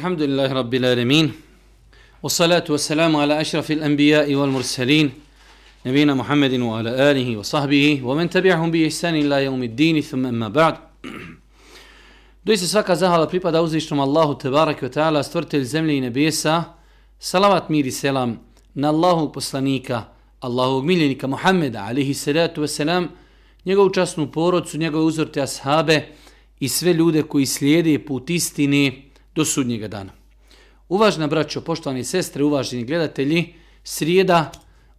الحمد لله رب العالمين والصلاة والسلام على أشرف الأنبياء والمرسلين نبينا محمد وعلى آله وصحبه ومن تبعهم بإحسان إلى يوم الدين ثم أما بعد Doista svaka zahvala pripada uzvišnom Allahu Tebarak wa ta'ala, stvrtelj zemlje i nebesa, salavat mir i selam na Allahu poslanika, Allahu miljenika Muhammeda, alihi salatu wasalam, njegovu časnu porodcu, njegove uzorte ashabe i sve ljude koji slijede put istine, do sudnjega dana. Uvažna braćo, poštovani sestre, uvaženi gledatelji, srijeda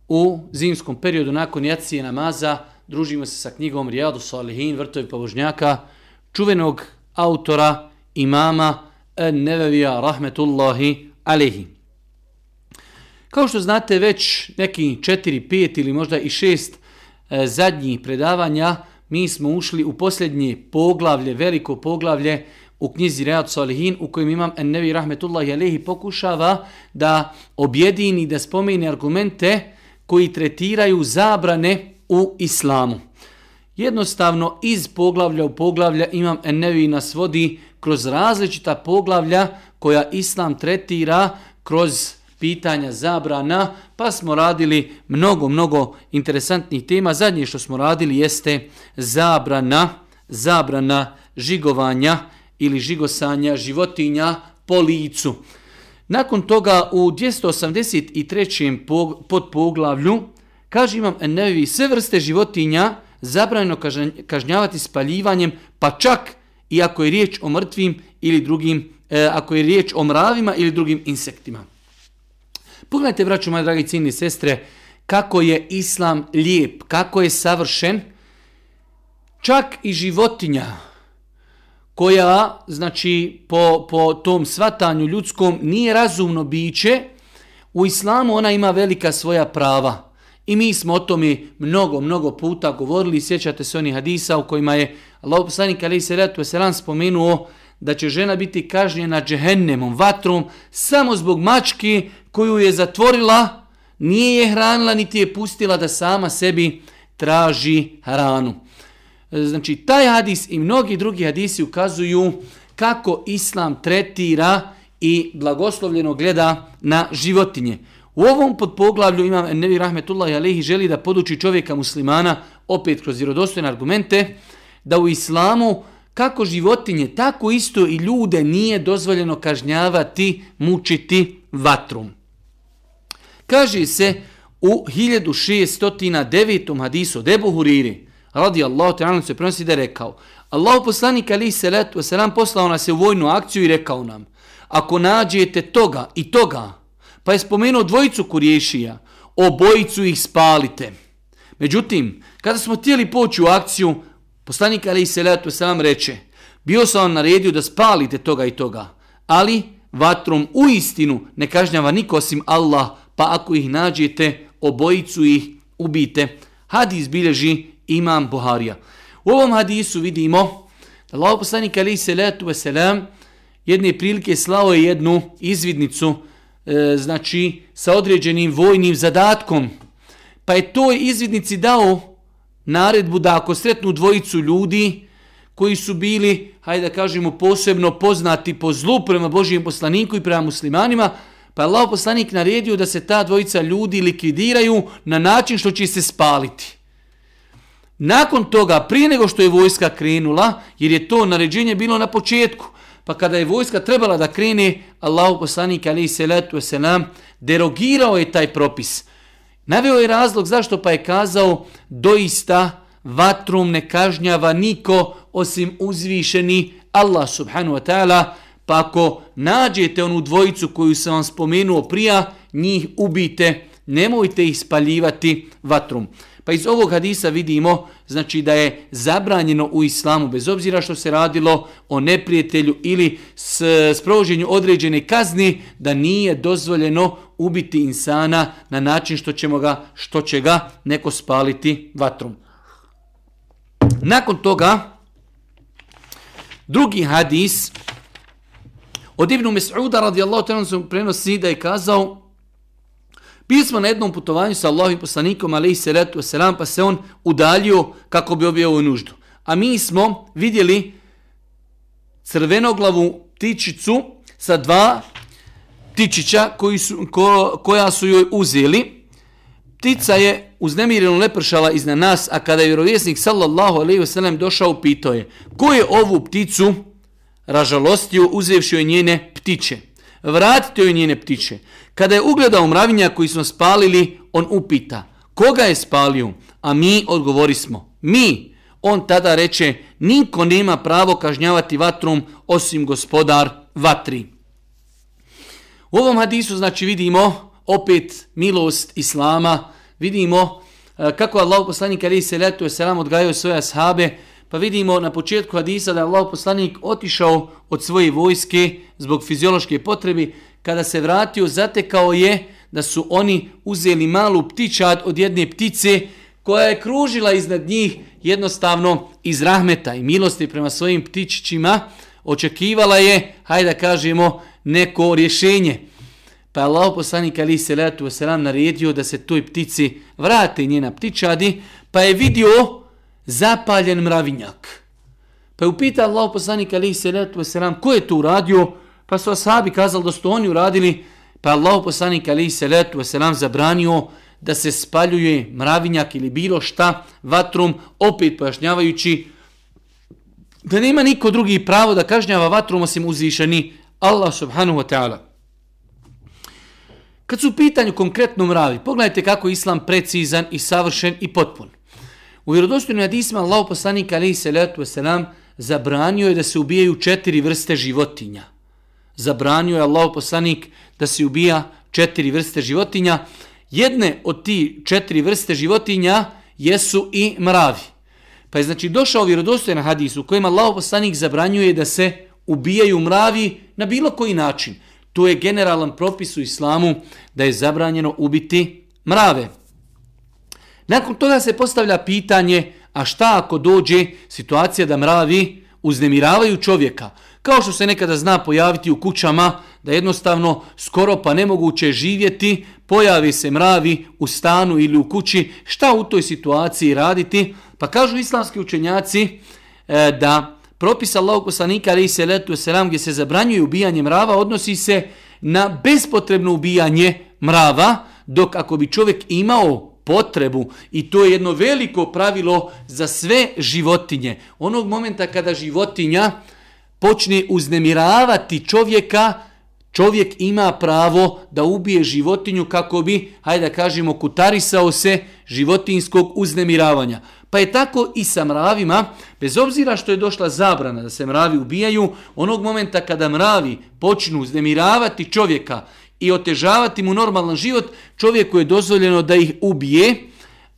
u zimskom periodu nakon jacije namaza družimo se sa knjigom Rijadu Salihin, vrtovi pobožnjaka, čuvenog autora, imama, Nevevija, rahmetullahi, alehi. Kao što znate, već neki 4, 5 ili možda i 6 e, zadnjih predavanja, mi smo ušli u posljednje poglavlje, veliko poglavlje u knjizi Reat Salihin u kojem imam Ennevi Rahmetullahi Alehi pokušava da objedini, da spomeni argumente koji tretiraju zabrane u islamu. Jednostavno iz poglavlja u poglavlja imam Ennevi nas vodi kroz različita poglavlja koja islam tretira kroz pitanja zabrana, pa smo radili mnogo, mnogo interesantnih tema. Zadnje što smo radili jeste zabrana, zabrana žigovanja ili žigosanja životinja po licu. Nakon toga u 283. podpoglavlju kaže imam nevi sve vrste životinja zabranjeno kažnjavati spaljivanjem, pa čak i ako je riječ o mrtvim ili drugim, e, ako je riječ o mravima ili drugim insektima. Pogledajte, braću moje dragi cijeni sestre, kako je islam lijep, kako je savršen, čak i životinja, koja, znači, po, po tom svatanju ljudskom nije razumno biće, u islamu ona ima velika svoja prava. I mi smo o tome mnogo, mnogo puta govorili, sjećate se onih hadisa u kojima je Allah poslanik alaih salatu wasalam spomenuo da će žena biti kažnjena džehennemom, vatrom, samo zbog mačke koju je zatvorila, nije je hranila, niti je pustila da sama sebi traži hranu. E, znači, taj hadis i mnogi drugi hadisi ukazuju kako islam tretira i blagoslovljeno gleda na životinje. U ovom podpoglavlju imam Nevi Rahmetullahi Alehi želi da poduči čovjeka muslimana, opet kroz vjerodostojne argumente, da u islamu kako životinje, tako isto i ljude nije dozvoljeno kažnjavati, mučiti vatrom. Kaže se u 1609. hadisu od Ebu Huriri, radi Allahu te se prenosi da je rekao, Allah poslanik ali se letu selam poslao nas u vojnu akciju i rekao nam, ako nađete toga i toga, pa je spomenuo dvojicu kuriješija, obojicu ih spalite. Međutim, kada smo htjeli poći u akciju, poslanik ali se selam reče, bio sam vam naredio da spalite toga i toga, ali vatrom u istinu ne kažnjava niko osim Allah, pa ako ih nađete, obojicu ih ubite. Hadis bilježi imam Buharija. U ovom hadisu vidimo da Allah poslanik ali se wasalam jedne prilike slao je jednu izvidnicu e, znači sa određenim vojnim zadatkom pa je toj izvidnici dao naredbu da ako sretnu dvojicu ljudi koji su bili, hajde da kažemo, posebno poznati po zlu prema Božijem poslaniku i prema muslimanima, pa je Allah poslanik naredio da se ta dvojica ljudi likvidiraju na način što će se spaliti. Nakon toga, prije nego što je vojska krenula, jer je to naređenje bilo na početku, pa kada je vojska trebala da krene, Allahu poslanik ali salatu selam derogirao je taj propis. Naveo je razlog zašto pa je kazao doista vatrom ne kažnjava niko osim uzvišeni Allah subhanu wa ta'ala, pa ako nađete onu dvojicu koju sam vam spomenuo prija, njih ubite, nemojte ih spaljivati vatrom. Pa iz ovog hadisa vidimo znači da je zabranjeno u islamu, bez obzira što se radilo o neprijatelju ili s sprovođenju određene kazni, da nije dozvoljeno ubiti insana na način što, ćemo ga, što će ga neko spaliti vatrom. Nakon toga, drugi hadis od Ibnu Mes'uda radijallahu ta'ala prenosi da je kazao Bili smo na jednom putovanju sa Allahim poslanikom, alaihi salatu wasalam, pa se on udaljio kako bi obio ovu nuždu. A mi smo vidjeli crvenoglavu ptičicu sa dva ptičića koji su, ko, koja su joj uzeli. Ptica je uznemireno lepršala iznad nas, a kada je vjerovjesnik sallallahu alaihi wasallam došao, pitao je, ko je ovu pticu ražalostio uzevši joj njene ptiće? Vratite joj njene ptiće. Kada je ugledao mravinja koji smo spalili, on upita, koga je spalio? A mi odgovorismo, mi. On tada reče, niko nema pravo kažnjavati vatrom osim gospodar vatri. U ovom hadisu znači vidimo opet milost Islama, vidimo eh, kako Allah poslanik ali se letu selam odgajao svoje ashabe, pa vidimo na početku hadisa da je Allah poslanik otišao od svoje vojske zbog fiziološke potrebi. kada se vratio zatekao je da su oni uzeli malu ptičad od jedne ptice koja je kružila iznad njih jednostavno iz rahmeta i milosti prema svojim ptičićima, očekivala je, hajde da kažemo, neko rješenje. Pa je Allah poslanik ali se letu selam naredio da se toj ptici vrate njena ptičadi, pa je vidio zapaljen mravinjak. Pa je upita Allah poslanik ali salatu wasalam selam ko je to uradio, pa su ashabi kazali da su oni uradili, pa je Allah poslanik ali salatu wasalam selam zabranio da se spaljuje mravinjak ili bilo šta vatrom, opet pojašnjavajući da nema niko drugi pravo da kažnjava vatrom osim uzvišeni Allah subhanahu wa ta'ala. Kad su u pitanju konkretno mravi, pogledajte kako je islam precizan i savršen i potpun. U vjerodostojnim hadisima Allah poslanik alaihi salatu wasalam zabranio je da se ubijaju četiri vrste životinja. Zabranio je Allah poslanik da se ubija četiri vrste životinja. Jedne od ti četiri vrste životinja jesu i mravi. Pa je znači došao vjerodostojan hadis u kojem Allah poslanik zabranjuje da se ubijaju mravi na bilo koji način. To je generalan propis u islamu da je zabranjeno ubiti mrave. Nakon toga se postavlja pitanje, a šta ako dođe situacija da mravi uznemiravaju čovjeka? Kao što se nekada zna pojaviti u kućama, da jednostavno skoro pa nemoguće živjeti, pojavi se mravi u stanu ili u kući, šta u toj situaciji raditi? Pa kažu islamski učenjaci e, da propis Allahog poslanika ali se letu selam gdje se zabranjuje ubijanje mrava odnosi se na bespotrebno ubijanje mrava, dok ako bi čovjek imao potrebu i to je jedno veliko pravilo za sve životinje. Onog momenta kada životinja počne uznemiravati čovjeka, čovjek ima pravo da ubije životinju kako bi, hajde da kažemo, kutarisao se životinskog uznemiravanja. Pa je tako i sa mravima, bez obzira što je došla zabrana da se mravi ubijaju, onog momenta kada mravi počnu uznemiravati čovjeka i otežavati mu normalan život, čovjeku je dozvoljeno da ih ubije,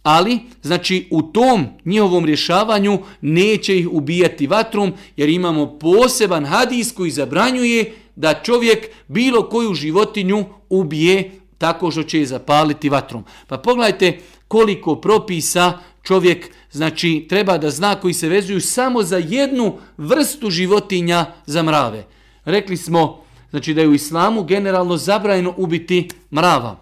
ali znači u tom njihovom rješavanju neće ih ubijati vatrom, jer imamo poseban hadis koji zabranjuje da čovjek bilo koju životinju ubije tako što će je zapaliti vatrom. Pa pogledajte koliko propisa čovjek znači treba da zna koji se vezuju samo za jednu vrstu životinja za mrave. Rekli smo znači da je u islamu generalno zabrajeno ubiti mrava.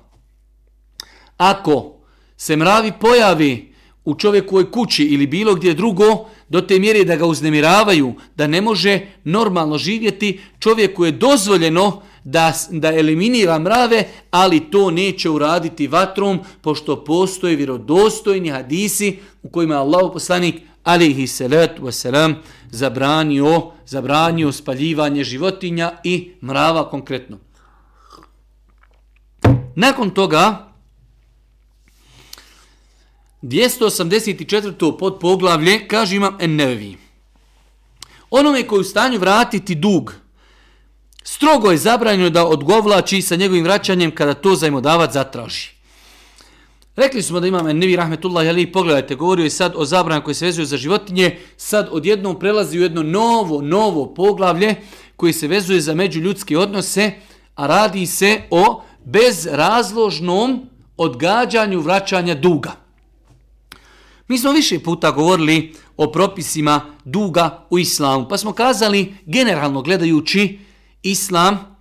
Ako se mravi pojavi u čovjekovoj kući ili bilo gdje drugo, do te mjere da ga uznemiravaju, da ne može normalno živjeti, čovjeku je dozvoljeno da, da eliminira mrave, ali to neće uraditi vatrom, pošto postoje vjerodostojni hadisi u kojima je Allah poslanik alihi salatu wasalam zabranio, zabranio spaljivanje životinja i mrava konkretno. Nakon toga, 284. pod poglavlje, kaže imam ennevi. Onome koji u stanju vratiti dug, strogo je zabranjeno da odgovlači sa njegovim vraćanjem kada to zajmodavac zatraži. Rekli smo da imam ennevi rahmetullah, ali pogledajte, govorio je sad o zabranju koje se vezuju za životinje, sad odjednom prelazi u jedno novo, novo poglavlje koji se vezuje za međuljudske odnose, a radi se o bezrazložnom odgađanju vraćanja duga. Mi smo više puta govorili o propisima duga u islamu, pa smo kazali, generalno gledajući, islam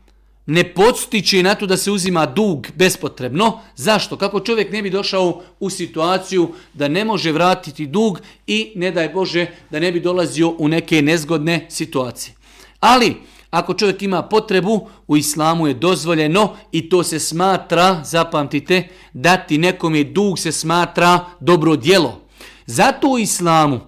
ne podstiče na to da se uzima dug bespotrebno. Zašto? Kako čovjek ne bi došao u situaciju da ne može vratiti dug i ne daj Bože da ne bi dolazio u neke nezgodne situacije. Ali, Ako čovjek ima potrebu, u islamu je dozvoljeno i to se smatra, zapamtite, dati nekom je dug se smatra dobro djelo. Zato u islamu,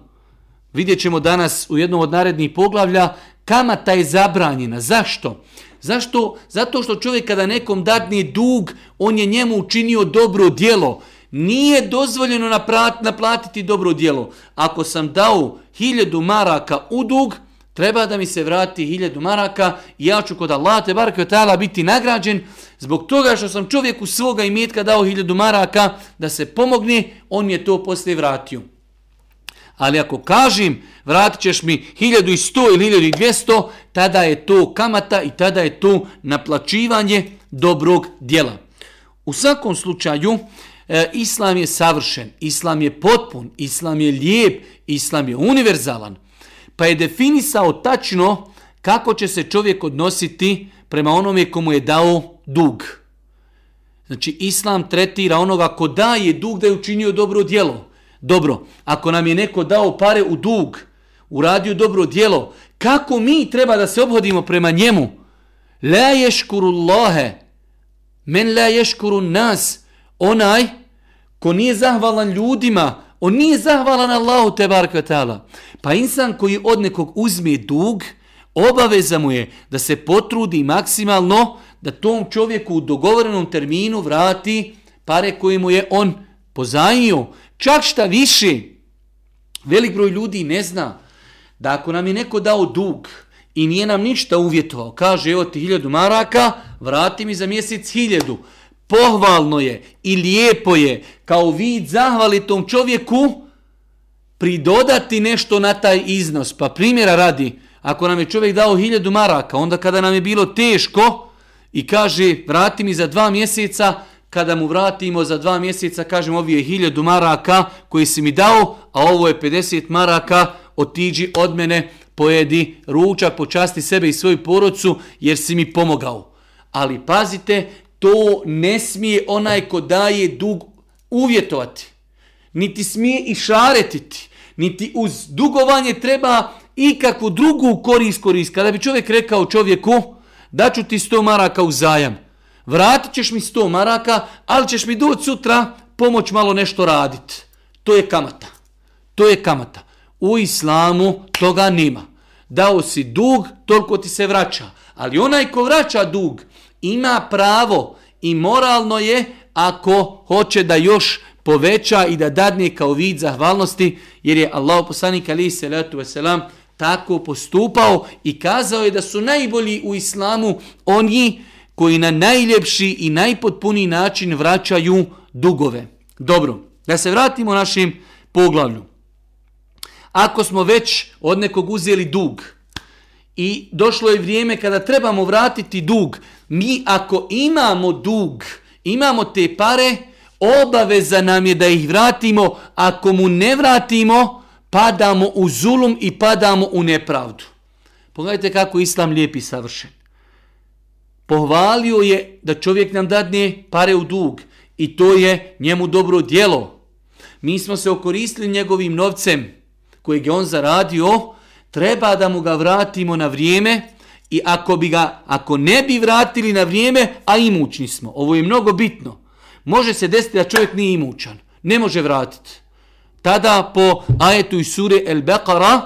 vidjet ćemo danas u jednom od narednih poglavlja, kamata je zabranjena. Zašto? Zašto? Zato što čovjek kada nekom dadne dug, on je njemu učinio dobro djelo. Nije dozvoljeno naplatiti dobro djelo. Ako sam dao hiljadu maraka u dug, treba da mi se vrati hiljadu maraka i ja ću kod Allah te barke ta'ala biti nagrađen zbog toga što sam čovjeku svoga imetka dao hiljadu maraka da se pomogne, on je to poslije vratio. Ali ako kažem vratit ćeš mi 1100 ili 1200, tada je to kamata i tada je to naplaćivanje dobrog dijela. U svakom slučaju, e, Islam je savršen, Islam je potpun, Islam je lijep, Islam je univerzalan. Pa je definisao tačno kako će se čovjek odnositi prema onome komu je dao dug. Znači, Islam tretira onoga ko daje dug da je učinio dobro djelo. Dobro, ako nam je neko dao pare u dug, uradio dobro djelo, kako mi treba da se obhodimo prema njemu? La ješkuru Allahe, men la ješkuru nas, onaj ko nije zahvalan ljudima, on nije zahvalan Allahu te barka Pa insan koji od nekog uzme dug, obaveza mu je da se potrudi maksimalno da tom čovjeku u dogovorenom terminu vrati pare koje mu je on pozajio. Čak šta više, velik broj ljudi ne zna da ako nam je neko dao dug i nije nam ništa uvjetovao, kaže evo ti hiljadu maraka, vrati mi za mjesec hiljadu. Pohvalno je i lijepo je kao vid zahvali tom čovjeku pridodati nešto na taj iznos. Pa primjera radi, ako nam je čovjek dao hiljadu maraka, onda kada nam je bilo teško i kaže vrati mi za dva mjeseca, kada mu vratimo za dva mjeseca, kažem ovi je hiljadu maraka koji si mi dao, a ovo je 50 maraka, otiđi od mene, pojedi ručak, počasti sebe i svoju porodcu jer si mi pomogao. Ali pazite, to ne smije onaj ko daje dug uvjetovati. Niti smije i šaretiti. Niti uz dugovanje treba ikakvu drugu korist korist. Kada bi čovjek rekao čovjeku, daću ti 100 maraka u zajam vratit ćeš mi 100 maraka, ali ćeš mi doći sutra pomoć malo nešto raditi. To je kamata. To je kamata. U islamu toga nema. Dao si dug, toliko ti se vraća. Ali onaj ko vraća dug ima pravo i moralno je ako hoće da još poveća i da dadne kao vid zahvalnosti, jer je Allah poslanik ali se letu veselam tako postupao i kazao je da su najbolji u islamu oni koji na najljepši i najpotpuniji način vraćaju dugove. Dobro, da se vratimo našim poglavlju. Ako smo već od nekog uzeli dug i došlo je vrijeme kada trebamo vratiti dug, mi ako imamo dug, imamo te pare, obaveza nam je da ih vratimo, ako mu ne vratimo, padamo u zulum i padamo u nepravdu. Pogledajte kako Islam lijepi savršen pohvalio je da čovjek nam dadne pare u dug i to je njemu dobro djelo. Mi smo se okoristili njegovim novcem kojeg je on zaradio, treba da mu ga vratimo na vrijeme i ako bi ga, ako ne bi vratili na vrijeme, a imućni smo. Ovo je mnogo bitno. Može se desiti da čovjek nije imućan. Ne može vratiti. Tada po ajetu i sure El Beqara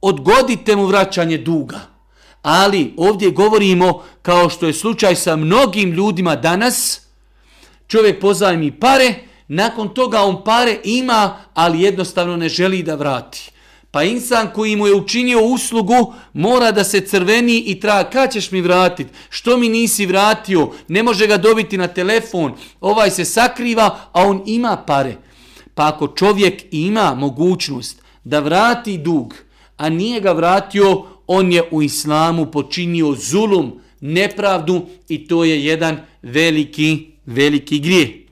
odgodite mu vraćanje duga. Ali ovdje govorimo kao što je slučaj sa mnogim ljudima danas, čovjek pozajmi pare, nakon toga on pare ima, ali jednostavno ne želi da vrati. Pa insan koji mu je učinio uslugu mora da se crveni i traga, kad ćeš mi vratiti? Što mi nisi vratio? Ne može ga dobiti na telefon. Ovaj se sakriva, a on ima pare. Pa ako čovjek ima mogućnost da vrati dug, a nije ga vratio, on je u islamu počinio zulum, nepravdu i to je jedan veliki, veliki grije.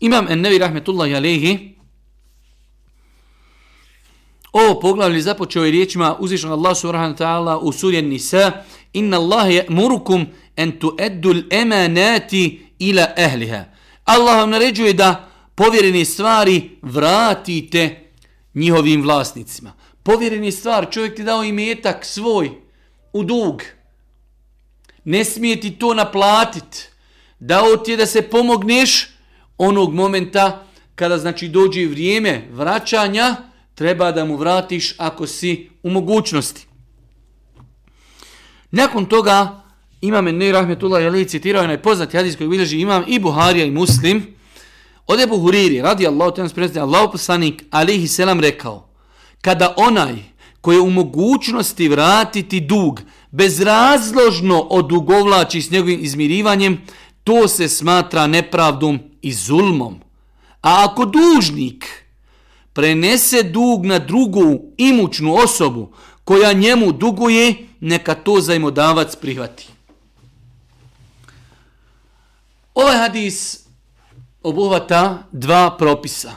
Imam Ennevi Rahmetullahi Alehi ovo poglavlje započeo je riječima uzvišnog Allah subhanahu ta'ala u suri Nisa Inna Allah je murukum en tu eddul emanati ila ehliha. Allah vam naređuje da povjerene stvari vratite njihovim vlasnicima. povjereni stvar, čovjek ti dao imetak svoj u dug. Ne smije ti to naplatit. Dao ti je da se pomogneš onog momenta kada znači dođe vrijeme vraćanja, treba da mu vratiš ako si u mogućnosti. Nakon toga imam Ennei Rahmetullah Jali citirao onaj poznati hadis koji bilježi imam i Buharija i Muslim. Od Ebu Huriri, radi Allah, ten sprezne, Allah poslanik, alihi selam rekao, kada onaj koji je u mogućnosti vratiti dug, bezrazložno odugovlači s njegovim izmirivanjem, to se smatra nepravdom i zulmom. A ako dužnik prenese dug na drugu imućnu osobu koja njemu duguje, neka to zajmodavac prihvati. Ovaj hadis obuhvata dva propisa.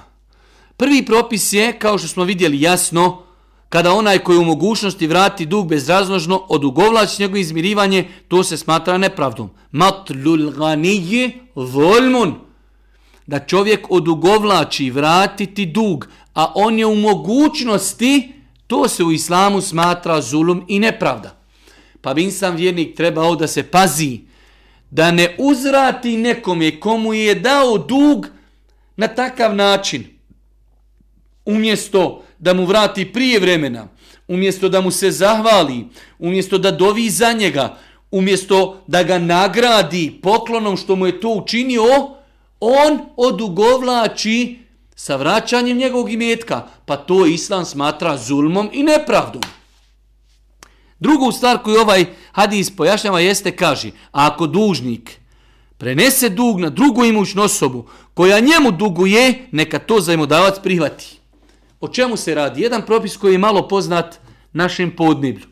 Prvi propis je, kao što smo vidjeli jasno, kada onaj koji u mogućnosti vrati dug bezrazložno od ugovlač njegovo izmirivanje, to se smatra nepravdom. Matlul ganije volmun. Da čovjek odugovlači vratiti dug, a on je u mogućnosti, to se u islamu smatra zulum i nepravda. Pa bi sam vjernik trebao da se pazi, da ne uzrati nekome komu je dao dug na takav način. Umjesto da mu vrati prije vremena, umjesto da mu se zahvali, umjesto da dovi za njega, umjesto da ga nagradi poklonom što mu je to učinio, on odugovlači sa vraćanjem njegovog imetka, pa to islam smatra zulmom i nepravdom. Drugu stvar koju ovaj hadis pojašnjava jeste, kaže, ako dužnik prenese dug na drugu imućnu osobu koja njemu duguje, neka to zajmodavac prihvati. O čemu se radi? Jedan propis koji je malo poznat našem podneblju.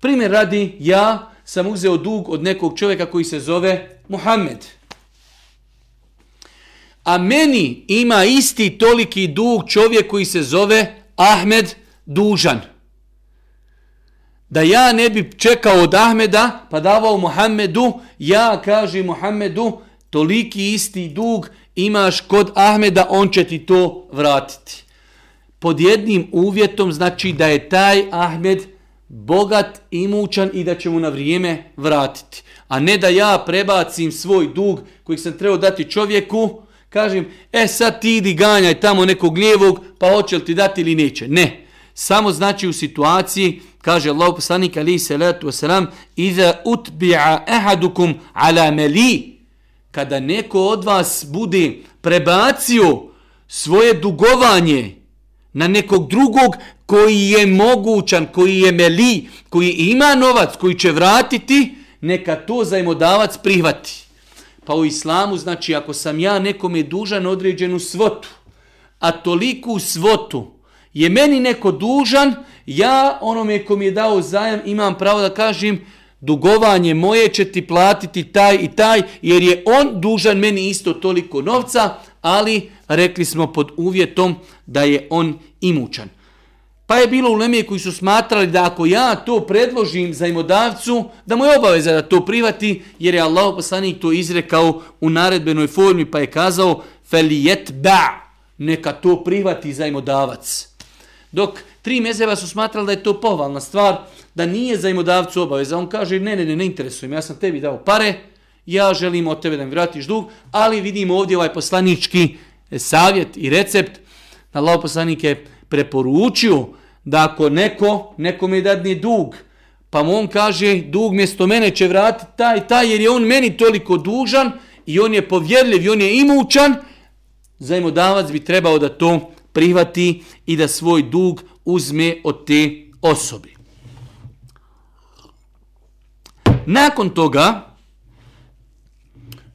Primjer radi, ja sam uzeo dug od nekog čovjeka koji se zove Muhammed. A meni ima isti toliki dug čovjek koji se zove Ahmed Dužan. Da ja ne bi čekao od Ahmeda pa davao Muhammedu, ja kažem Muhammedu, toliki isti dug imaš kod Ahmeda, on će ti to vratiti pod jednim uvjetom znači da je taj Ahmed bogat, imućan i da će mu na vrijeme vratiti. A ne da ja prebacim svoj dug koji sam trebao dati čovjeku, kažem, e sad ti idi ganjaj tamo nekog lijevog, pa hoće li ti dati ili neće. Ne. Samo znači u situaciji, kaže Allah poslanik ali se letu wasalam, iza utbi'a ahadukum ala meli, kada neko od vas bude prebacio svoje dugovanje, na nekog drugog koji je mogućan, koji je meli, koji ima novac, koji će vratiti, neka to zajmodavac prihvati. Pa u islamu znači ako sam ja nekome dužan određenu svotu, a toliku svotu je meni neko dužan, ja onome ko mi je dao zajam imam pravo da kažem dugovanje moje će ti platiti taj i taj, jer je on dužan meni isto toliko novca, ali rekli smo pod uvjetom da je on imućan. Pa je bilo u Lemije koji su smatrali da ako ja to predložim zajmodavcu, da mu je obaveza da to privati, jer je Allah poslanik to izrekao u naredbenoj formi, pa je kazao felijet ba, neka to privati zajmodavac. Dok tri mezeva su smatrali da je to pohvalna stvar, da nije zajmodavcu obaveza. On kaže, ne, ne, ne, ne interesujem, ja sam tebi dao pare, ja želim od tebe da mi vratiš dug, ali vidimo ovdje ovaj poslanički e, savjet i recept, Na Allah poslanik je preporučio da ako neko, neko mi dadne dug, pa mu on kaže dug mjesto mene će vratiti taj, taj, jer je on meni toliko dužan i on je povjerljiv i on je imućan, zajmodavac bi trebao da to prihvati i da svoj dug uzme od te osobe. Nakon toga,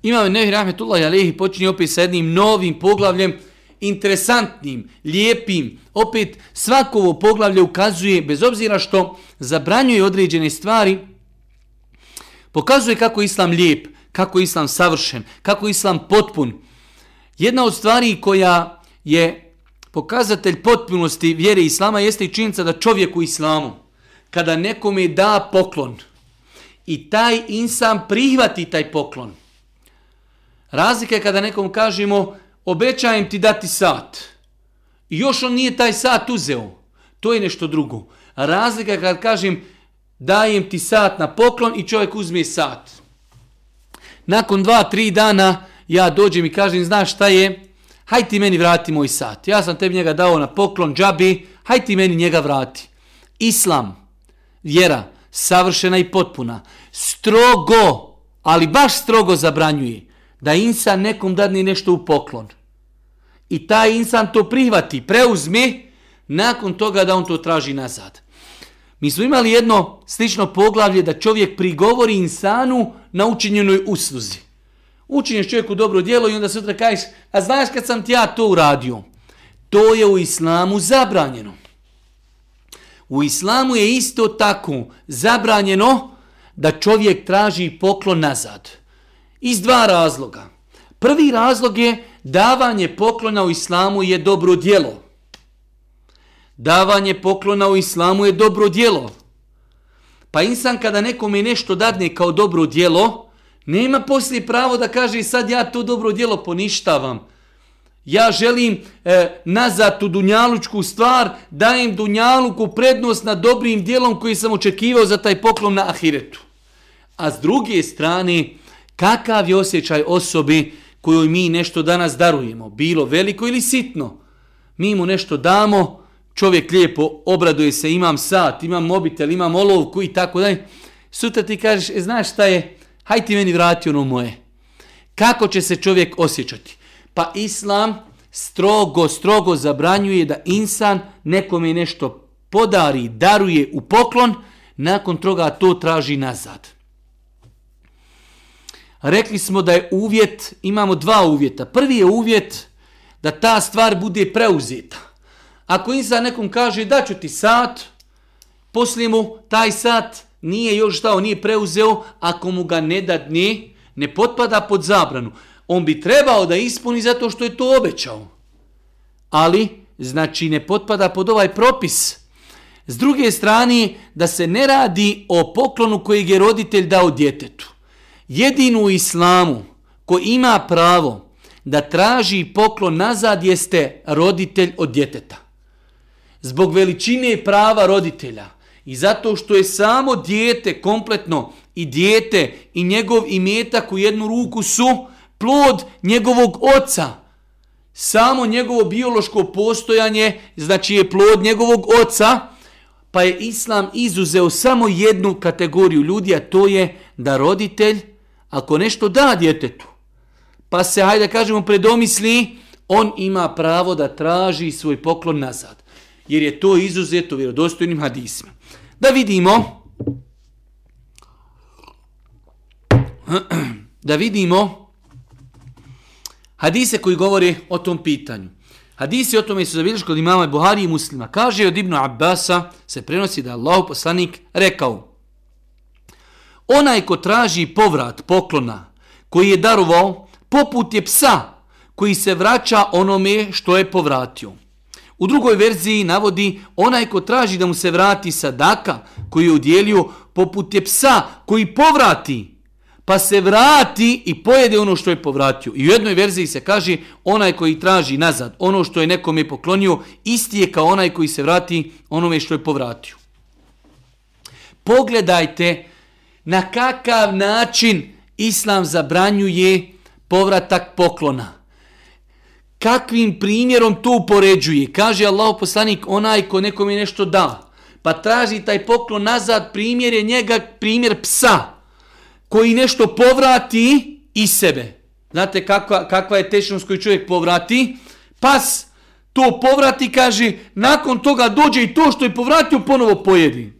Imam Nehi Rahmetullah Alehi počinje opet sa jednim novim poglavljem, interesantnim, lijepim. Opet svako ovo poglavlje ukazuje, bez obzira što zabranjuje određene stvari, pokazuje kako je Islam lijep, kako je Islam savršen, kako je Islam potpun. Jedna od stvari koja je pokazatelj potpunosti vjere Islama jeste i činjenica da čovjek u Islamu, kada nekome da poklon i taj insan prihvati taj poklon, Razlika je kada nekom kažemo obećajem ti dati sat. I još on nije taj sat uzeo. To je nešto drugo. Razlika kad kažem dajem ti sat na poklon i čovjek uzme sat. Nakon dva, tri dana ja dođem i kažem znaš šta je, haj ti meni vrati moj sat. Ja sam tebi njega dao na poklon džabi, haj ti meni njega vrati. Islam, vjera, savršena i potpuna, strogo, ali baš strogo zabranjuje da insan nekom dadne nešto u poklon. I taj insan to prihvati, preuzme, nakon toga da on to traži nazad. Mi smo imali jedno slično poglavlje da čovjek prigovori insanu na učinjenoj usluzi. Učinješ čovjeku dobro djelo i onda sutra kažeš, a znaš kad sam ti ja to uradio? To je u islamu zabranjeno. U islamu je isto tako zabranjeno da čovjek traži poklon nazad. Iz dva razloga. Prvi razlog je davanje poklona u islamu je dobro djelo. Davanje poklona u islamu je dobro djelo. Pa insan kada nekome nešto dadne kao dobro djelo, nema poslije pravo da kaže sad ja to dobro djelo poništavam. Ja želim e, nazad tu dunjalučku stvar, dajem dunjaluku prednost nad dobrim dijelom koji sam očekivao za taj poklon na ahiretu. A s druge strane, kakav je osjećaj osobi kojoj mi nešto danas darujemo, bilo veliko ili sitno. Mi mu nešto damo, čovjek lijepo obraduje se, imam sat, imam mobitel, imam olovku i tako dalje. Sutra ti kažeš, e, znaš šta je, haj ti meni vrati ono moje. Kako će se čovjek osjećati? Pa islam strogo, strogo zabranjuje da insan nekome nešto podari, daruje u poklon, nakon toga to traži nazad. Rekli smo da je uvjet, imamo dva uvjeta. Prvi je uvjet da ta stvar bude preuzeta. Ako insan nekom kaže da ću ti sat, poslije mu taj sat nije još dao, nije preuzeo, ako mu ga ne dadne, ne potpada pod zabranu on bi trebao da ispuni zato što je to obećao. Ali, znači, ne potpada pod ovaj propis. S druge strane, da se ne radi o poklonu kojeg je roditelj dao djetetu. Jedinu u islamu ko ima pravo da traži poklon nazad jeste roditelj od djeteta. Zbog veličine prava roditelja i zato što je samo dijete kompletno i dijete i njegov imetak u jednu ruku su plod njegovog oca. Samo njegovo biološko postojanje znači je plod njegovog oca, pa je islam izuzeo samo jednu kategoriju ljudi, a to je da roditelj, ako nešto da djetetu, pa se, hajde da kažemo, predomisli, on ima pravo da traži svoj poklon nazad. Jer je to izuzeto vjerodostojnim hadisima. Da vidimo, da vidimo hadise koji govori o tom pitanju. Hadisi o tome su zabilježili kod imama Buhari i muslima. Kaže od Ibnu Abbasa, se prenosi da je Allah poslanik rekao Onaj ko traži povrat poklona koji je darovao, poput je psa koji se vraća onome što je povratio. U drugoj verziji navodi onaj ko traži da mu se vrati sadaka koji je udjelio, poput je psa koji povrati pa se vrati i pojede ono što je povratio. I u jednoj verziji se kaže onaj koji traži nazad ono što je nekom je poklonio, isti je kao onaj koji se vrati onome što je povratio. Pogledajte na kakav način Islam zabranjuje povratak poklona. Kakvim primjerom to upoređuje? Kaže Allah poslanik onaj ko nekom je nešto da, pa traži taj poklon nazad, primjer je njega primjer psa koji nešto povrati i sebe. Znate kakva, kakva je tečnost koju čovjek povrati? Pas to povrati, kaže, nakon toga dođe i to što je povratio ponovo pojedi.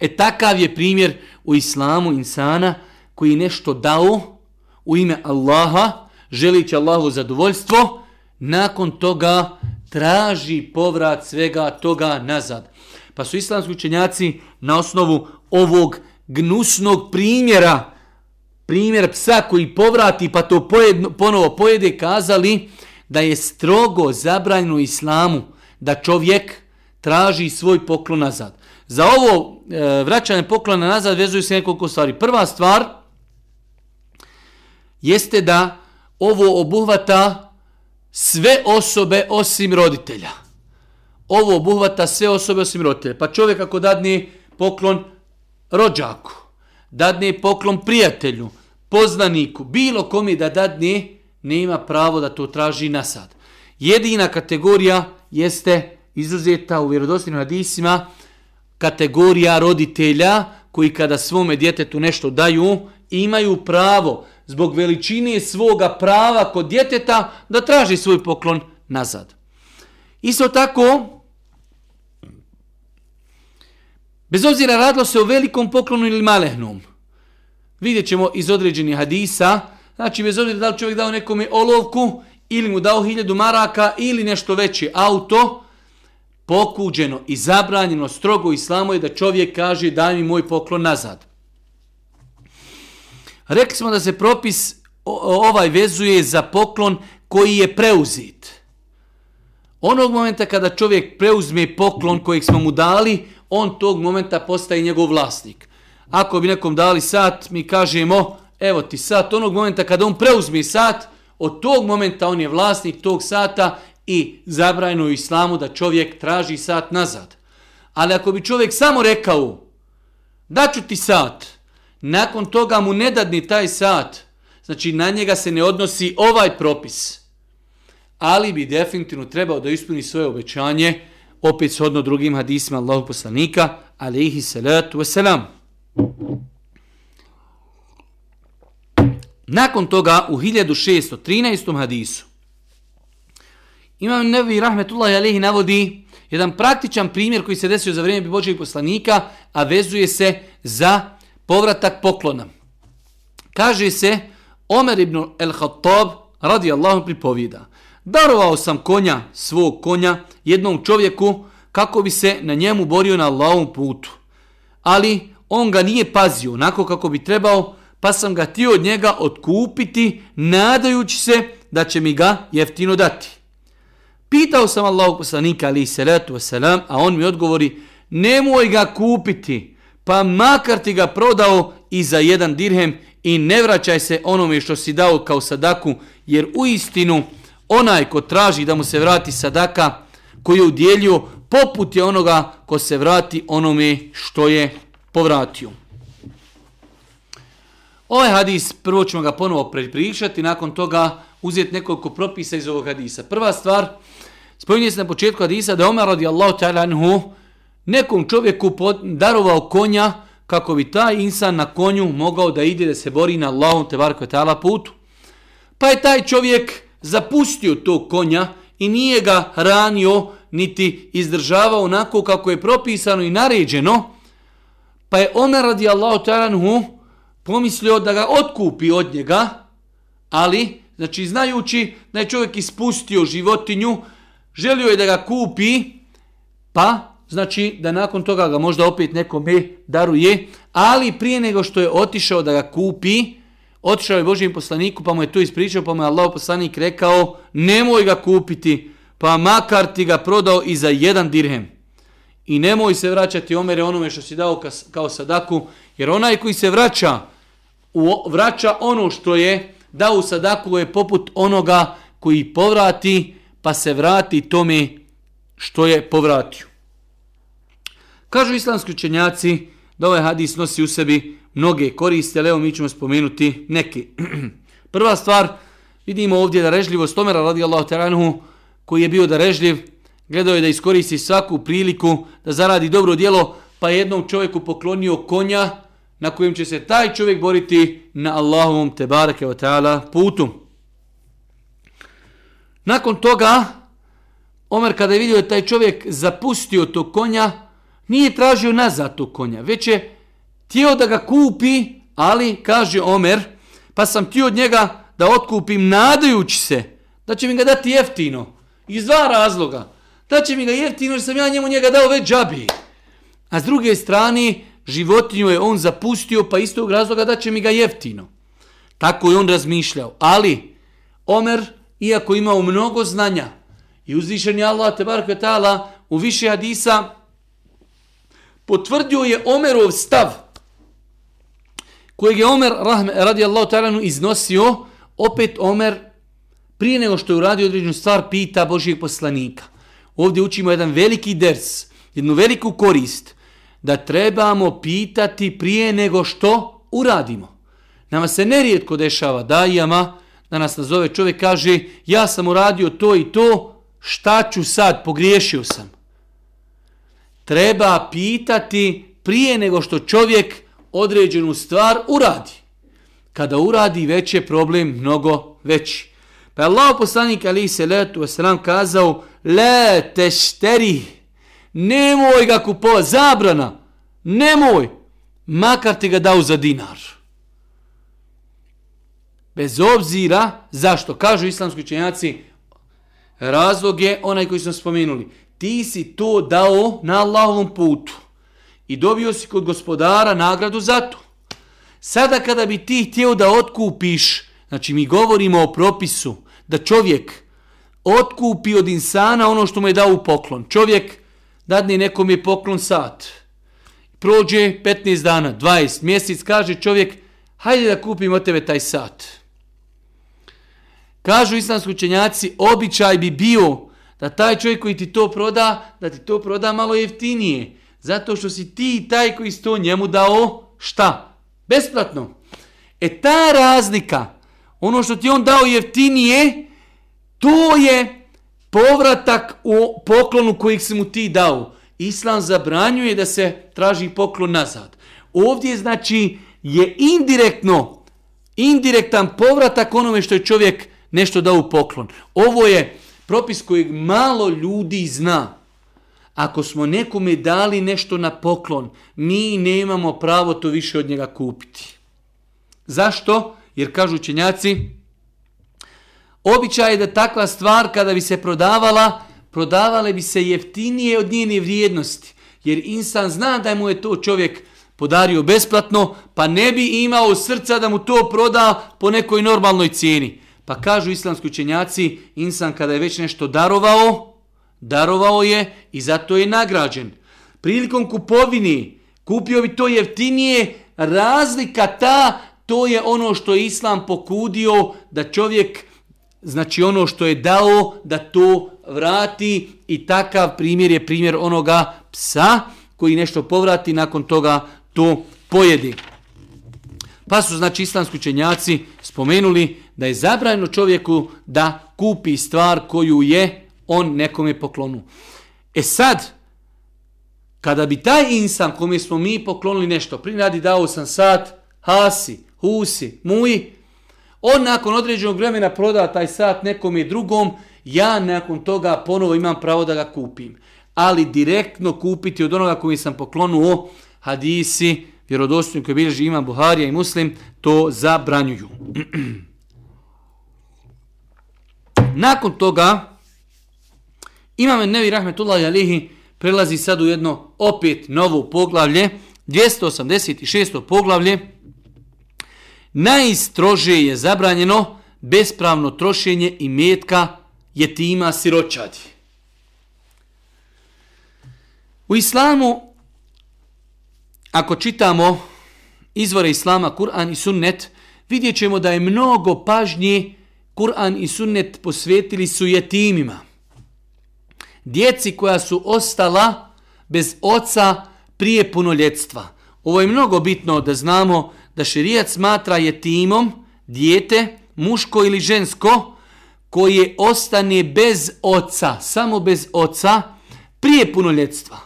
E takav je primjer u islamu insana koji nešto dao u ime Allaha, želići Allahu zadovoljstvo, nakon toga traži povrat svega toga nazad. Pa su islamski učenjaci na osnovu ovog gnusnog primjera, primjer psa koji povrati pa to pojedno, ponovo pojede, kazali da je strogo zabranjeno islamu da čovjek traži svoj poklon nazad. Za ovo e, vraćanje poklona nazad vezuju se nekoliko stvari. Prva stvar jeste da ovo obuhvata sve osobe osim roditelja. ovo obuhvata sve osobe osim roditelja. Pa čovjek ako dadne poklon rođaku, dadne poklon prijatelju, poznaniku, bilo komi da dadne, nema pravo da to traži nasad. Jedina kategorija jeste izuzeta u vjerodostojnim hadisima kategorija roditelja koji kada svome djetetu nešto daju, imaju pravo zbog veličine svoga prava kod djeteta da traži svoj poklon nazad. Isto tako, bez obzira radilo se o velikom poklonu ili malehnom, vidjet ćemo iz određenih hadisa, znači bez obzira da li čovjek dao nekome olovku ili mu dao hiljadu maraka ili nešto veće auto, pokuđeno i zabranjeno strogo islamo islamu je da čovjek kaže daj mi moj poklon nazad. Rekli smo da se propis ovaj vezuje za poklon koji je preuzit. Onog momenta kada čovjek preuzme poklon kojeg smo mu dali, on tog momenta postaje njegov vlasnik. Ako bi nekom dali sat, mi kažemo, evo ti sat, onog momenta kada on preuzme sat, od tog momenta on je vlasnik tog sata i zabrajno u islamu da čovjek traži sat nazad. Ali ako bi čovjek samo rekao, daću ti sat, nakon toga mu ne dadni taj sat, znači na njega se ne odnosi ovaj propis. Ali bi definitivno trebao da ispuni svoje obećanje, opet shodno drugim hadisima Allahog poslanika, alaihi salatu wasalam. Nakon toga u 1613. hadisu Imam Nevi Rahmetullahi Alehi navodi jedan praktičan primjer koji se desio za vrijeme Božeg poslanika, a vezuje se za povratak poklona. Kaže se, Omer ibn el-Hattab radi Allahom pripovida. Darovao sam konja, svog konja, jednom čovjeku kako bi se na njemu borio na Allahom putu. Ali on ga nije pazio onako kako bi trebao, pa sam ga ti od njega otkupiti, nadajući se da će mi ga jeftino dati. Pitao sam Allahog poslanika, ali salatu wasalam, a on mi odgovori, nemoj ga kupiti, pa makar ti ga prodao i za jedan dirhem i ne vraćaj se onome što si dao kao sadaku, jer u istinu onaj ko traži da mu se vrati sadaka koji je udjelio, poput je onoga ko se vrati onome što je povratio. Ovaj hadis, prvo ćemo ga ponovo prepričati, nakon toga uzeti nekoliko propisa iz ovog hadisa. Prva stvar, spominje se na početku hadisa da Omer radijallahu ta'ala anhu nekom čovjeku darovao konja kako bi taj insan na konju mogao da ide da se bori na Allahom te barko tala putu. Pa je taj čovjek zapustio tog konja i nije ga ranio niti izdržavao onako kako je propisano i naređeno, pa je Omer radijallahu ta'ala taranhu pomislio da ga otkupi od njega, ali, znači znajući da je čovjek ispustio životinju, želio je da ga kupi, pa, znači da nakon toga ga možda opet nekome daruje, ali prije nego što je otišao da ga kupi, otišao je Božijem poslaniku, pa mu je to ispričao, pa mu je Allah poslanik rekao, nemoj ga kupiti, pa makar ti ga prodao i za jedan dirhem. I nemoj se vraćati omere onome što si dao kao sadaku, jer onaj koji se vraća, vraća ono što je dao u sadaku je poput onoga koji povrati, pa se vrati tome što je povratio. Kažu islamski učenjaci da ovaj hadis nosi u sebi mnoge koriste, ali evo mi ćemo spomenuti neke. Prva stvar, vidimo ovdje da režljivo stomera radijallahu teranhu, koji je bio da režljiv, gledao je da iskoristi svaku priliku da zaradi dobro djelo, pa je jednom čovjeku poklonio konja na kojem će se taj čovjek boriti na Allahovom tebareke wa ta'ala putu. Nakon toga, Omer kada je vidio da taj čovjek zapustio to konja, nije tražio nazad tog konja, već je tijelo da ga kupi, ali, kaže Omer, pa sam ti od njega da otkupim nadajući se da će mi ga dati jeftino. Iz dva razloga. Da će mi ga jeftino jer sam ja njemu njega dao već džabi. A s druge strane, životinju je on zapustio pa istog razloga da će mi ga jeftino. Tako je on razmišljao. Ali, Omer, iako imao mnogo znanja i uzvišen je Allah, te bar kvetala, u više hadisa, potvrdio je Omerov stav, kojeg je Omer, radijallahu ta'ala, iznosio, opet Omer, prije nego što je uradio određenu stvar, pita Božijeg poslanika. ovdje učimo jedan veliki ders, jednu veliku korist, da trebamo pitati prije nego što uradimo. Nama se nerijetko dešava dajama, da nas nazove čovjek kaže ja sam uradio to i to, šta ću sad, pogriješio sam. Treba pitati prije nego što čovjek određenu stvar uradi. Kada uradi, već je problem mnogo veći. Pa je Allah poslanik ali se letu wasalam kazao le tešteri nemoj ga kupovati, zabrana, nemoj, makar ti ga dao za dinar. Bez obzira zašto, kažu islamski učenjaci, razlog je onaj koji smo spomenuli. Ti si to dao na Allahovom putu i dobio si kod gospodara nagradu za to. Sada kada bi ti htio da otkupiš, znači mi govorimo o propisu, da čovjek otkupi od insana ono što mu je dao u poklon. Čovjek dadne nekom je poklon sat. Prođe 15 dana, 20 mjesec, kaže čovjek, hajde da kupim od tebe taj sat. Kažu islamski učenjaci, običaj bi bio da taj čovjek koji ti to proda, da ti to proda malo jeftinije. Zato što si ti taj koji si to njemu dao, šta? Besplatno. E ta razlika, ono što ti on dao jeftinije, to je povratak u poklonu kojeg si mu ti dao. Islam zabranjuje da se traži poklon nazad. Ovdje znači je indirektno, indirektan povratak onome što je čovjek nešto dao u poklon. Ovo je propis kojeg malo ljudi zna. Ako smo nekome dali nešto na poklon, mi nemamo pravo to više od njega kupiti. Zašto? Jer kažu učenjaci, običaj je da takva stvar kada bi se prodavala, prodavale bi se jeftinije od njene vrijednosti. Jer insan zna da mu je to čovjek podario besplatno, pa ne bi imao srca da mu to proda po nekoj normalnoj cijeni. Pa kažu islamski učenjaci, insan kada je već nešto darovao, darovao je i zato je nagrađen. Prilikom kupovini kupio bi to jeftinije, razlika ta, to je ono što je islam pokudio da čovjek, znači ono što je dao, da to vrati i takav primjer je primjer onoga psa koji nešto povrati, nakon toga to pojedi. Pa su znači islamski učenjaci spomenuli da je zabranjeno čovjeku da kupi stvar koju je on nekome poklonu. E sad, kada bi taj insan kome smo mi poklonili nešto, prinadi dao sam sat, hasi, husi, muji, on nakon određenog vremena proda taj sat nekome drugom, ja nakon toga ponovo imam pravo da ga kupim. Ali direktno kupiti od onoga koji sam poklonuo hadisi, vjerodostojnim koji bilježi ima Buharija i Muslim, to zabranjuju. Nakon toga, imam Nevi Rahmetullahi Alihi prelazi sad u jedno opet novo poglavlje, 286. poglavlje. Najstrože je zabranjeno bespravno trošenje i metka jetima siročadi. U islamu, ako čitamo izvore islama, Kur'an i sunnet, vidjet ćemo da je mnogo pažnje Kur'an i sunnet posvetili su jetimima. Djeci koja su ostala bez oca prije punoljetstva. Ovo je mnogo bitno da znamo da šerijat smatra jetimom dijete, muško ili žensko, koje ostane bez oca, samo bez oca, prije punoljetstva.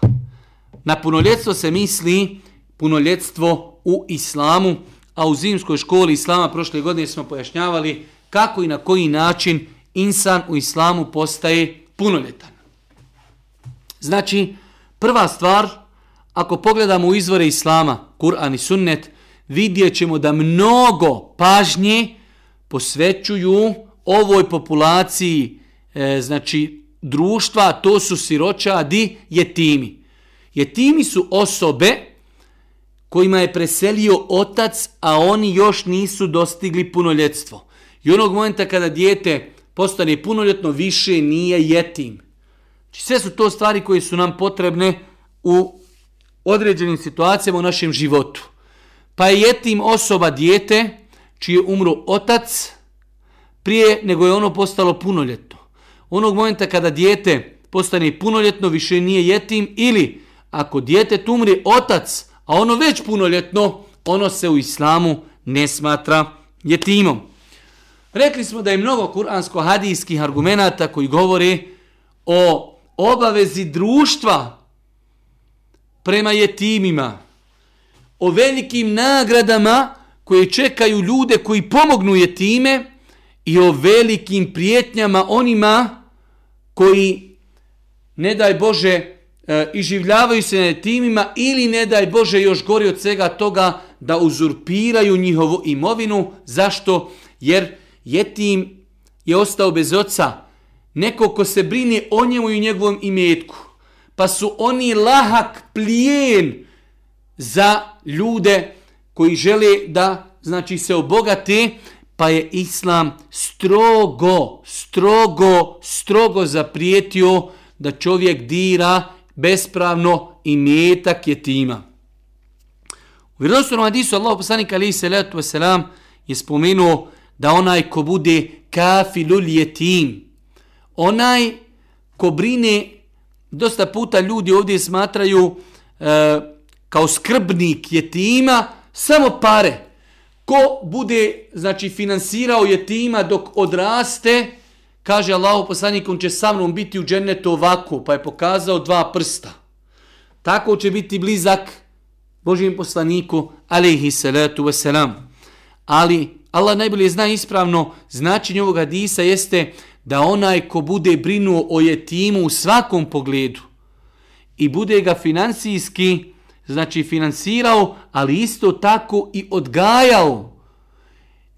Na punoljetstvo se misli punoljetstvo u islamu, a u zimskoj školi islama prošle godine smo pojašnjavali kako i na koji način insan u islamu postaje punoljetan. Znači, prva stvar, ako pogledamo u izvore islama, Kur'an i sunnet, vidjet ćemo da mnogo pažnje posvećuju ovoj populaciji e, znači društva, to su siročadi, jetimi. Jetimi su osobe kojima je preselio otac, a oni još nisu dostigli punoljetstvo. I onog momenta kada dijete postane punoljetno, više nije jetim. Znači, sve su to stvari koje su nam potrebne u određenim situacijama u našem životu. Pa je jetim osoba dijete čiji je umro otac prije nego je ono postalo punoljetno. Onog momenta kada dijete postane punoljetno, više nije jetim ili ako dijete tumri otac, a ono već punoljetno, ono se u islamu ne smatra jetimom. Rekli smo da je mnogo kuransko-hadijskih argumenata koji govore o obavezi društva prema jetimima, o velikim nagradama koje čekaju ljude koji pomognu jetime i o velikim prijetnjama onima koji, ne daj Bože, e, iživljavaju se na timima ili ne daj Bože još gori od svega toga da uzurpiraju njihovu imovinu. Zašto? Jer jetim je ostao bez oca, neko ko se brine o njemu i njegovom imetku, pa su oni lahak plijen za ljude koji žele da znači se obogate, pa je islam strogo, strogo, strogo zaprijetio da čovjek dira bespravno i metak je tima. U vjerostavnom hadisu Allah poslanik alaihi salatu wasalam je spomenuo da onaj ko bude kafilul jetim, onaj ko brine, dosta puta ljudi ovdje smatraju e, kao skrbnik jetima, samo pare. Ko bude, znači, finansirao jetima dok odraste, kaže Allahu poslanik, on će sa mnom biti u džennetu ovako, pa je pokazao dva prsta. Tako će biti blizak Božijem poslaniku, alaihi salatu wasalam. Ali Allah najbolje zna ispravno značenje ovog hadisa jeste da onaj ko bude brinuo o jetimu u svakom pogledu i bude ga financijski, znači finansirao, ali isto tako i odgajao.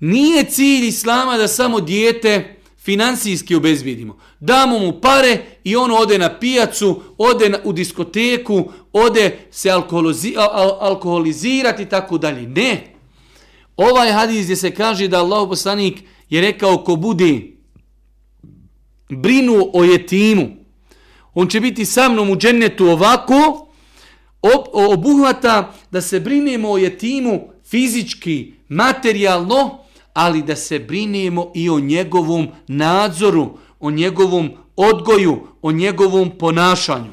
Nije cilj Islama da samo dijete financijski obezbijedimo. Damo mu pare i on ode na pijacu, ode na, u diskoteku, ode se alkoholizi, al, alkoholizirati i tako dalje. Ne. Ovaj hadis gdje se kaže da Allah poslanik je rekao ko bude brinu o jetimu, on će biti sa mnom u džennetu ovako, ob, obuhvata da se brinemo o jetimu fizički, materijalno, ali da se brinemo i o njegovom nadzoru, o njegovom odgoju, o njegovom ponašanju.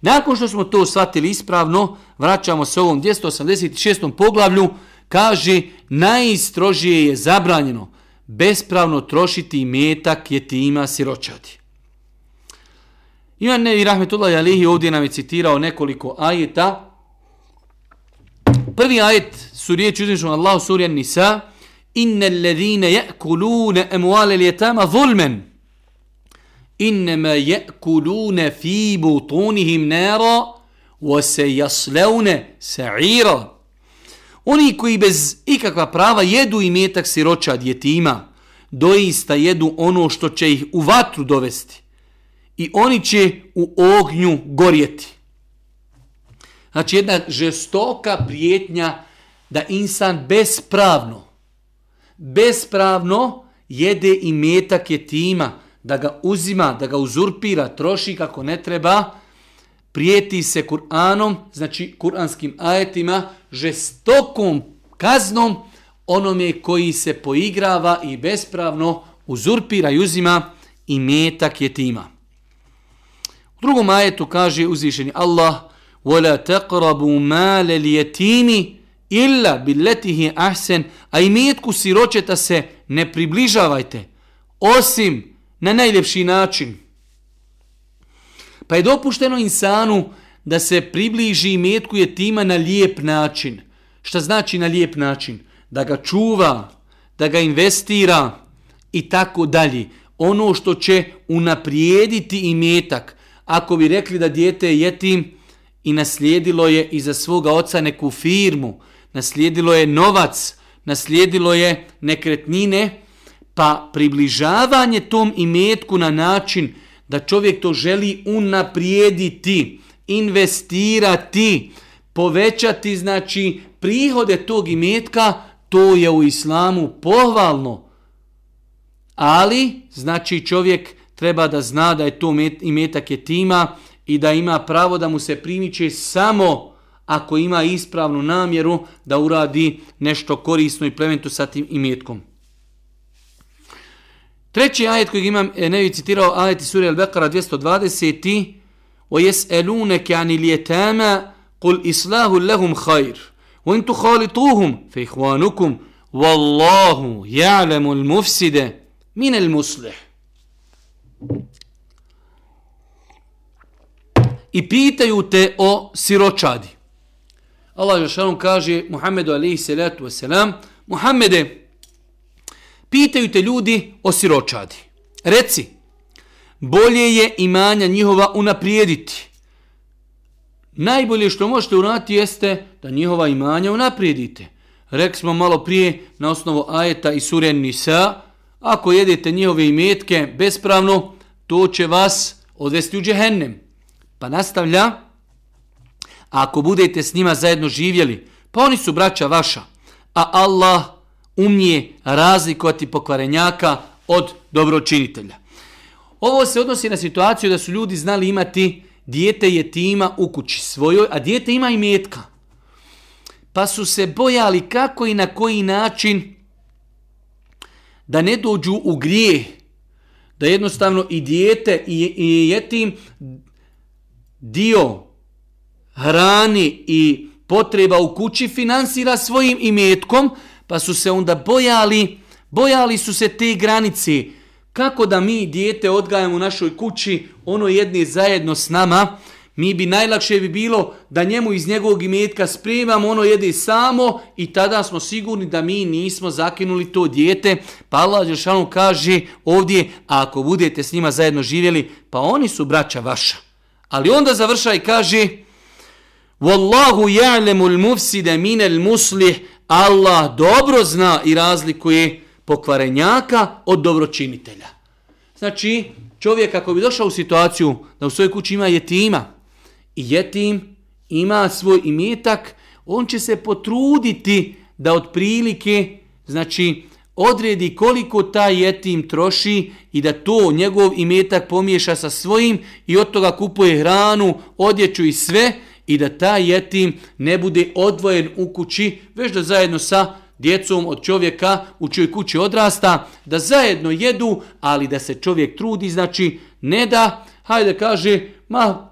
Nakon što smo to shvatili ispravno, vraćamo se ovom 286. poglavlju, kaže najstrožije je zabranjeno bespravno trošiti metak jetima siročati. Ivan Nevi Rahmetullah Jalihi ovdje nam je citirao nekoliko ajeta. Prvi ajet su riječi uzvišnog Allahu surjan Nisa Inna alladhina ya'kuluna je'kulune al-yatama zulman inma ya'kuluna fi butunihim nara wa sayaslawna sa'ira Oni koji bez ikakva prava jedu i metak siroča djetima, doista jedu ono što će ih u vatru dovesti. I oni će u ognju gorjeti. Znači jedna žestoka prijetnja da insan bespravno, bespravno jede i metak jetima, da ga uzima, da ga uzurpira, troši kako ne treba, prijeti se Kur'anom, znači kuranskim ajetima, žestokom kaznom onome koji se poigrava i bespravno uzurpira i uzima i metak jetima. U drugom ajetu kaže uzvišeni Allah وَلَا تَقْرَبُوا مَالَ الْيَتِيمِ illa billetihi ahsen, a i mjetku siročeta se ne približavajte, osim na najljepši način. Pa je dopušteno insanu da se približi i mjetku je tima na lijep način. Šta znači na lijep način? Da ga čuva, da ga investira i tako dalje. Ono što će unaprijediti i mjetak. Ako bi rekli da dijete je tim i naslijedilo je iza svoga oca neku firmu, naslijedilo je novac, naslijedilo je nekretnine, pa približavanje tom imetku na način da čovjek to želi unaprijediti, investirati, povećati znači prihode tog imetka, to je u islamu pohvalno. Ali, znači čovjek treba da zna da je to imetak je tima i da ima pravo da mu se primiče samo ako ima ispravnu namjeru da uradi nešto korisno i plementu sa tim imetkom. Treći ajet koji imam, e, ne citirao, ajet iz sura Al-Baqara 220. وَيَسْأَلُونَكَ عَنِ الْيَتَامَ قُلْ إِسْلَاهُ لَهُمْ خَيْرٌ وَإِنْ تُخَالِطُوهُمْ فَإِخْوَانُكُمْ وَاللَّهُ يَعْلَمُ الْمُفْسِدَ مِنَ الْمُسْلِحِ I pitaju te o siročadi. Allah Žešanom kaže Muhammedu alaihi salatu wasalam, Muhammede, pitaju te ljudi o siročadi. Reci, bolje je imanja njihova unaprijediti. Najbolje što možete uraditi jeste da njihova imanja unaprijedite. Rekli smo malo prije na osnovu ajeta i suren Nisa, ako jedete njihove imetke bespravno, to će vas odvesti u džehennem. Pa nastavlja, A ako budete s njima zajedno živjeli, pa oni su braća vaša, a Allah umnije razlikovati pokvarenjaka od dobročinitelja. Ovo se odnosi na situaciju da su ljudi znali imati dijete jetima u kući svojoj, a dijete ima i metka. Pa su se bojali kako i na koji način da ne dođu u grije, da jednostavno i dijete i, i jetim dio hrani i potreba u kući finansira svojim imetkom, pa su se onda bojali, bojali su se te granice, kako da mi dijete odgajamo u našoj kući, ono jedne zajedno s nama, mi bi najlakše bi bilo da njemu iz njegovog imetka spremamo, ono jede samo i tada smo sigurni da mi nismo zakinuli to dijete. Pa Allah Đeršanu kaže ovdje, a ako budete s njima zajedno živjeli, pa oni su braća vaša. Ali onda završa i kaže Wallahu ja'lemul mufside minel muslih Allah dobro zna i razlikuje pokvarenjaka od dobročinitelja. Znači, čovjek ako bi došao u situaciju da u svojoj kući ima jetima i jetim ima svoj imetak, on će se potruditi da otprilike, znači, odredi koliko taj jetim troši i da to njegov imetak pomiješa sa svojim i od toga kupuje hranu, odjeću i sve i da taj jetim ne bude odvojen u kući, već da zajedno sa djecom od čovjeka u čoj kući odrasta, da zajedno jedu, ali da se čovjek trudi, znači ne da, hajde kaže, ma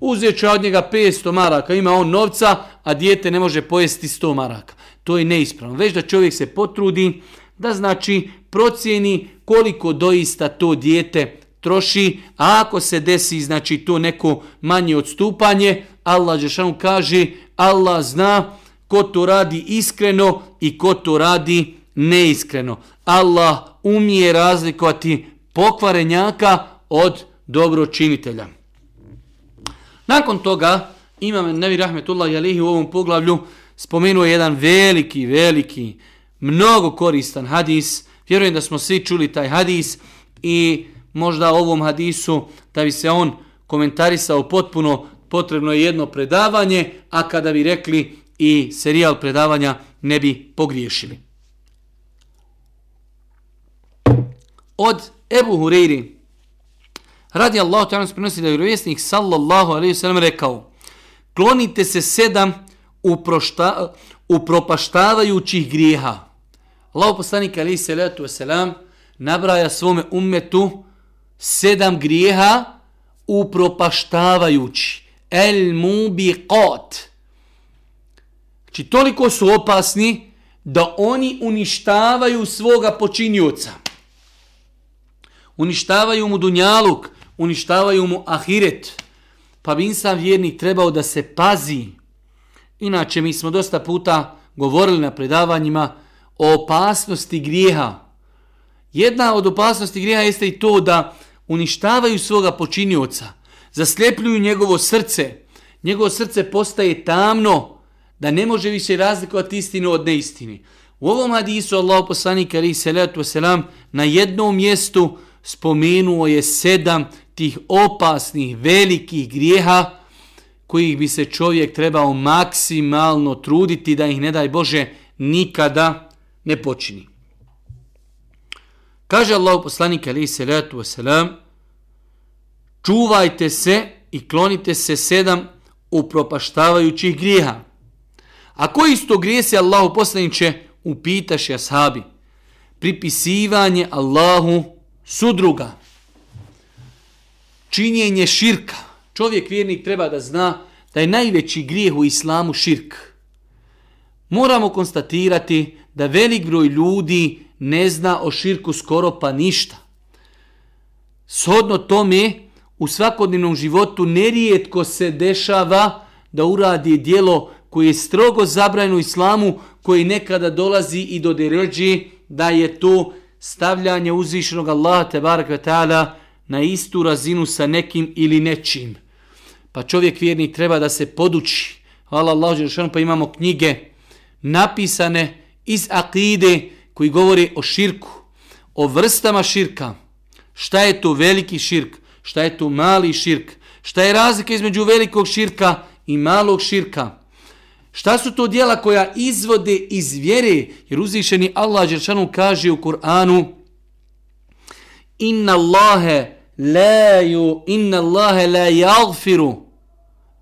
uzet ću od njega 500 maraka, ima on novca, a dijete ne može pojesti 100 maraka. To je neispravno. Već da čovjek se potrudi, da znači procijeni koliko doista to dijete troši, a ako se desi znači to neko manje odstupanje, Allah Žešanu kaže, Allah zna ko to radi iskreno i ko to radi neiskreno. Allah umije razlikovati pokvarenjaka od dobročinitelja. Nakon toga, imam Nevi Rahmetullah Jalihi u ovom poglavlju spomenuo jedan veliki, veliki, mnogo koristan hadis. Vjerujem da smo svi čuli taj hadis i možda ovom hadisu da bi se on komentarisao potpuno potrebno je jedno predavanje, a kada bi rekli i serijal predavanja ne bi pogriješili. Od Ebu Hureyri radi Allah ta'ala se prinosi da je vjerovjesnik sallallahu alaihi sallam rekao klonite se sedam uprošta, upropaštavajućih grijeha. Allah poslanik alaihi sallatu wasalam nabraja svome ummetu sedam grijeha upropaštavajući. El mubiqat. Znači, toliko su opasni da oni uništavaju svoga počinjuca. Uništavaju mu dunjaluk, uništavaju mu ahiret. Pa bi insan vjernik trebao da se pazi. Inače, mi smo dosta puta govorili na predavanjima o opasnosti grijeha. Jedna od opasnosti grijeha jeste i to da uništavaju svoga počinjuca, zaslepljuju njegovo srce, njegovo srce postaje tamno, da ne može više razlikovati istinu od neistini. U ovom hadisu Allah poslanik ali salatu wasalam na jednom mjestu spomenuo je sedam tih opasnih velikih grijeha kojih bi se čovjek trebao maksimalno truditi da ih ne daj Bože nikada ne počini. Kaže Allah poslanik ali salatu wasalam čuvajte se i klonite se sedam upropaštavajućih grijeha. A koji su to grijesi Allahu poslaniće upitaš ashabi? Pripisivanje Allahu sudruga, činjenje širka. Čovjek vjernik treba da zna da je najveći grijeh u islamu širk. Moramo konstatirati da velik broj ljudi ne zna o širku skoro pa ništa. Shodno tome, u svakodnevnom životu nerijetko se dešava da uradi dijelo koje je strogo zabrajeno islamu, koji nekada dolazi i do deređi da je to stavljanje uzvišenog Allaha te ta'ala na istu razinu sa nekim ili nečim. Pa čovjek vjernik treba da se poduči. Hvala Allahu pa imamo knjige napisane iz akide koji govori o širku, o vrstama širka. Šta je to veliki širk? Šta je to mali širk? Šta je razlika između velikog širka i malog širka? Šta su to dijela koja izvode iz vjere? Jer uzvišeni Allah Đeršanu kaže u Kur'anu Inna Allahe la ju, inna Allahe la jagfiru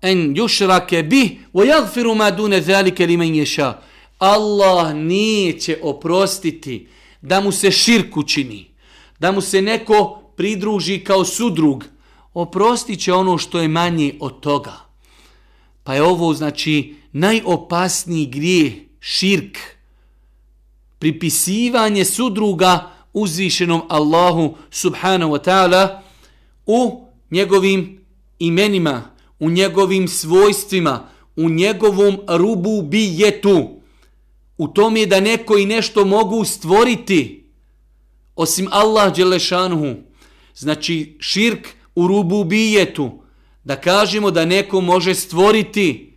en jušrake bih wa jagfiru ma dune zalike li men ješa. Allah neće oprostiti da mu se širku čini, da mu se neko pridruži kao sudrug. Oprostit će ono što je manje od toga. Pa je ovo znači najopasniji grijeh, širk, pripisivanje sudruga uzvišenom Allahu subhanahu wa ta'ala u njegovim imenima, u njegovim svojstvima, u njegovom rubu bijetu. U tom je da neko i nešto mogu stvoriti, osim Allah Đelešanuhu. Znači širk u rubu bijetu, da kažemo da neko može stvoriti,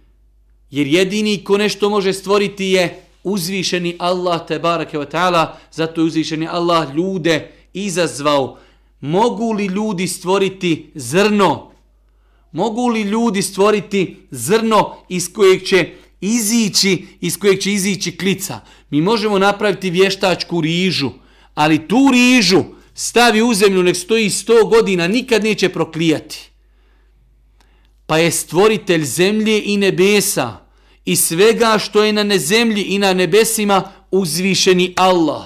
jer jedini ko nešto može stvoriti je uzvišeni Allah te barake wa ta'ala, zato je uzvišeni Allah ljude izazvao. Mogu li ljudi stvoriti zrno? Mogu li ljudi stvoriti zrno iz kojeg će izići, iz kojeg će izići klica? Mi možemo napraviti vještačku rižu, ali tu rižu stavi u zemlju, nek stoji sto godina, nikad neće proklijati. Pa je stvoritelj zemlje i nebesa, i svega što je na nezemlji i na nebesima uzvišeni Allah.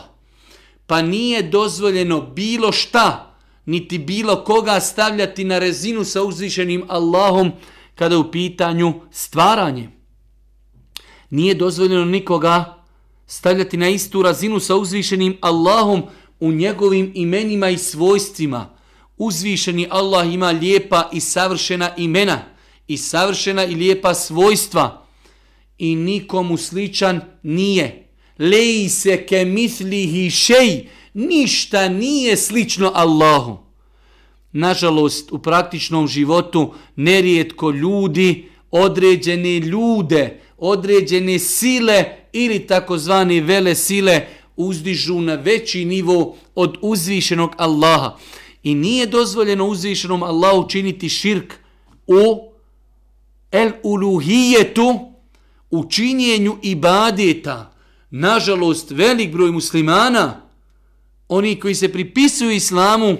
Pa nije dozvoljeno bilo šta, niti bilo koga stavljati na rezinu sa uzvišenim Allahom kada je u pitanju stvaranje. Nije dozvoljeno nikoga stavljati na istu razinu sa uzvišenim Allahom u njegovim imenima i svojstvima. Uzvišeni Allah ima lijepa i savršena imena i savršena i lijepa svojstva i nikomu sličan nije. Leji se ke mislihi šej, ništa nije slično Allahu. Nažalost, u praktičnom životu nerijetko ljudi, određene ljude, određene sile ili takozvane vele sile uzdižu na veći nivo od uzvišenog Allaha. I nije dozvoljeno uzvišenom Allahu činiti širk u el uluhijetu, u činjenju ibadeta, nažalost, velik broj muslimana, oni koji se pripisuju islamu,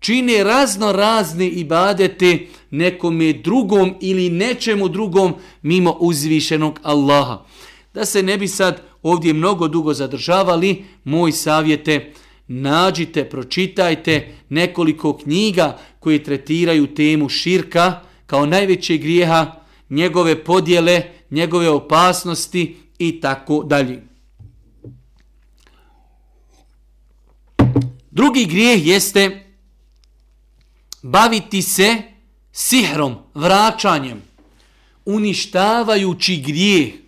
čine razno razne ibadete nekome drugom ili nečemu drugom mimo uzvišenog Allaha. Da se ne bi sad ovdje mnogo dugo zadržavali, moj savjete, nađite, pročitajte nekoliko knjiga koje tretiraju temu širka kao najveće grijeha, njegove podjele, njegove opasnosti i tako dalje. Drugi grijeh jeste baviti se sihrom, vraćanjem, uništavajući grijeh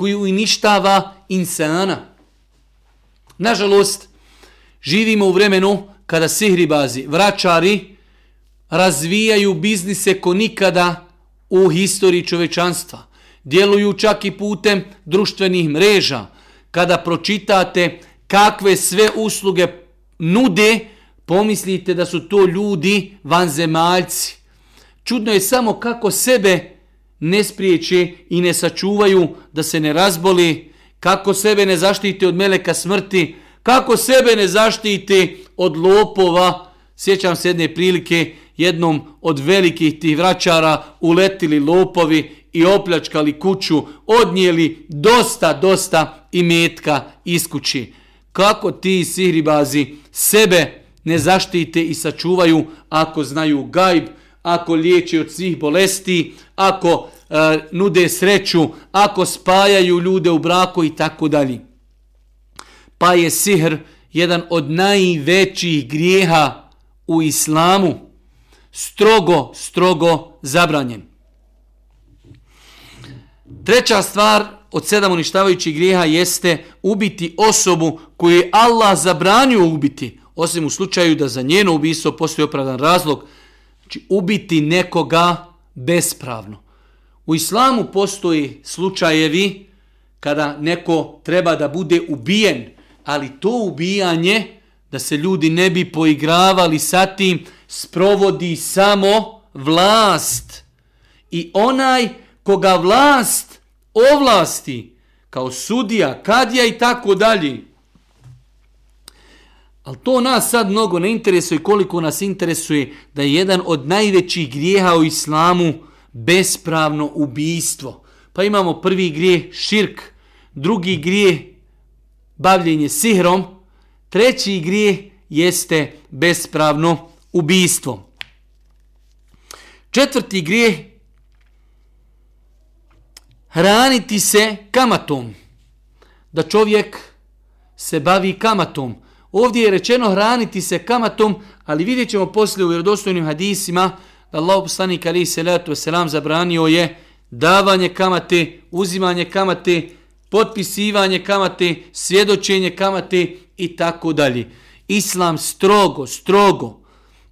koji uništava insana. Nažalost, živimo u vremenu kada sihribazi, vračari, razvijaju biznise ko nikada u historiji čovečanstva djeluju čak i putem društvenih mreža. Kada pročitate kakve sve usluge nude, pomislite da su to ljudi vanzemaljci. Čudno je samo kako sebe ne spriječe i ne sačuvaju da se ne razboli, kako sebe ne zaštiti od meleka smrti, kako sebe ne zaštiti od lopova. Sjećam se jedne prilike, jednom od velikih tih vraćara uletili lopovi i opljačkali kuću, odnijeli dosta, dosta imetka iz kući. Kako ti sihribazi sebe ne zaštite i sačuvaju ako znaju gajb, ako liječe od svih bolesti, ako e, nude sreću, ako spajaju ljude u braku i tako dalje. Pa je sihr jedan od najvećih grijeha u islamu, strogo, strogo zabranjen. Treća stvar od sedam uništavajućih grijeha jeste ubiti osobu koju je Allah zabranio ubiti, osim u slučaju da za njeno ubistvo postoji opravdan razlog, znači ubiti nekoga bespravno. U islamu postoji slučajevi kada neko treba da bude ubijen, ali to ubijanje, da se ljudi ne bi poigravali sa tim, sprovodi samo vlast. I onaj koga vlast ovlasti, kao sudija, kadija i tako dalje, Ali to nas sad mnogo ne interesuje koliko nas interesuje da je jedan od najvećih grijeha u islamu bespravno ubijstvo. Pa imamo prvi grijeh širk, drugi grijeh bavljenje sihrom, treći grijeh jeste bespravno ubijstvo. Četvrti grijeh hraniti se kamatom. Da čovjek se bavi kamatom. Ovdje je rečeno hraniti se kamatom, ali vidjet ćemo poslije u vjerodostojnim hadisima da Allah poslanik ali salatu wasalam selam zabranio je davanje kamate, uzimanje kamate, potpisivanje kamate, svjedočenje kamate i tako dalje. Islam strogo, strogo,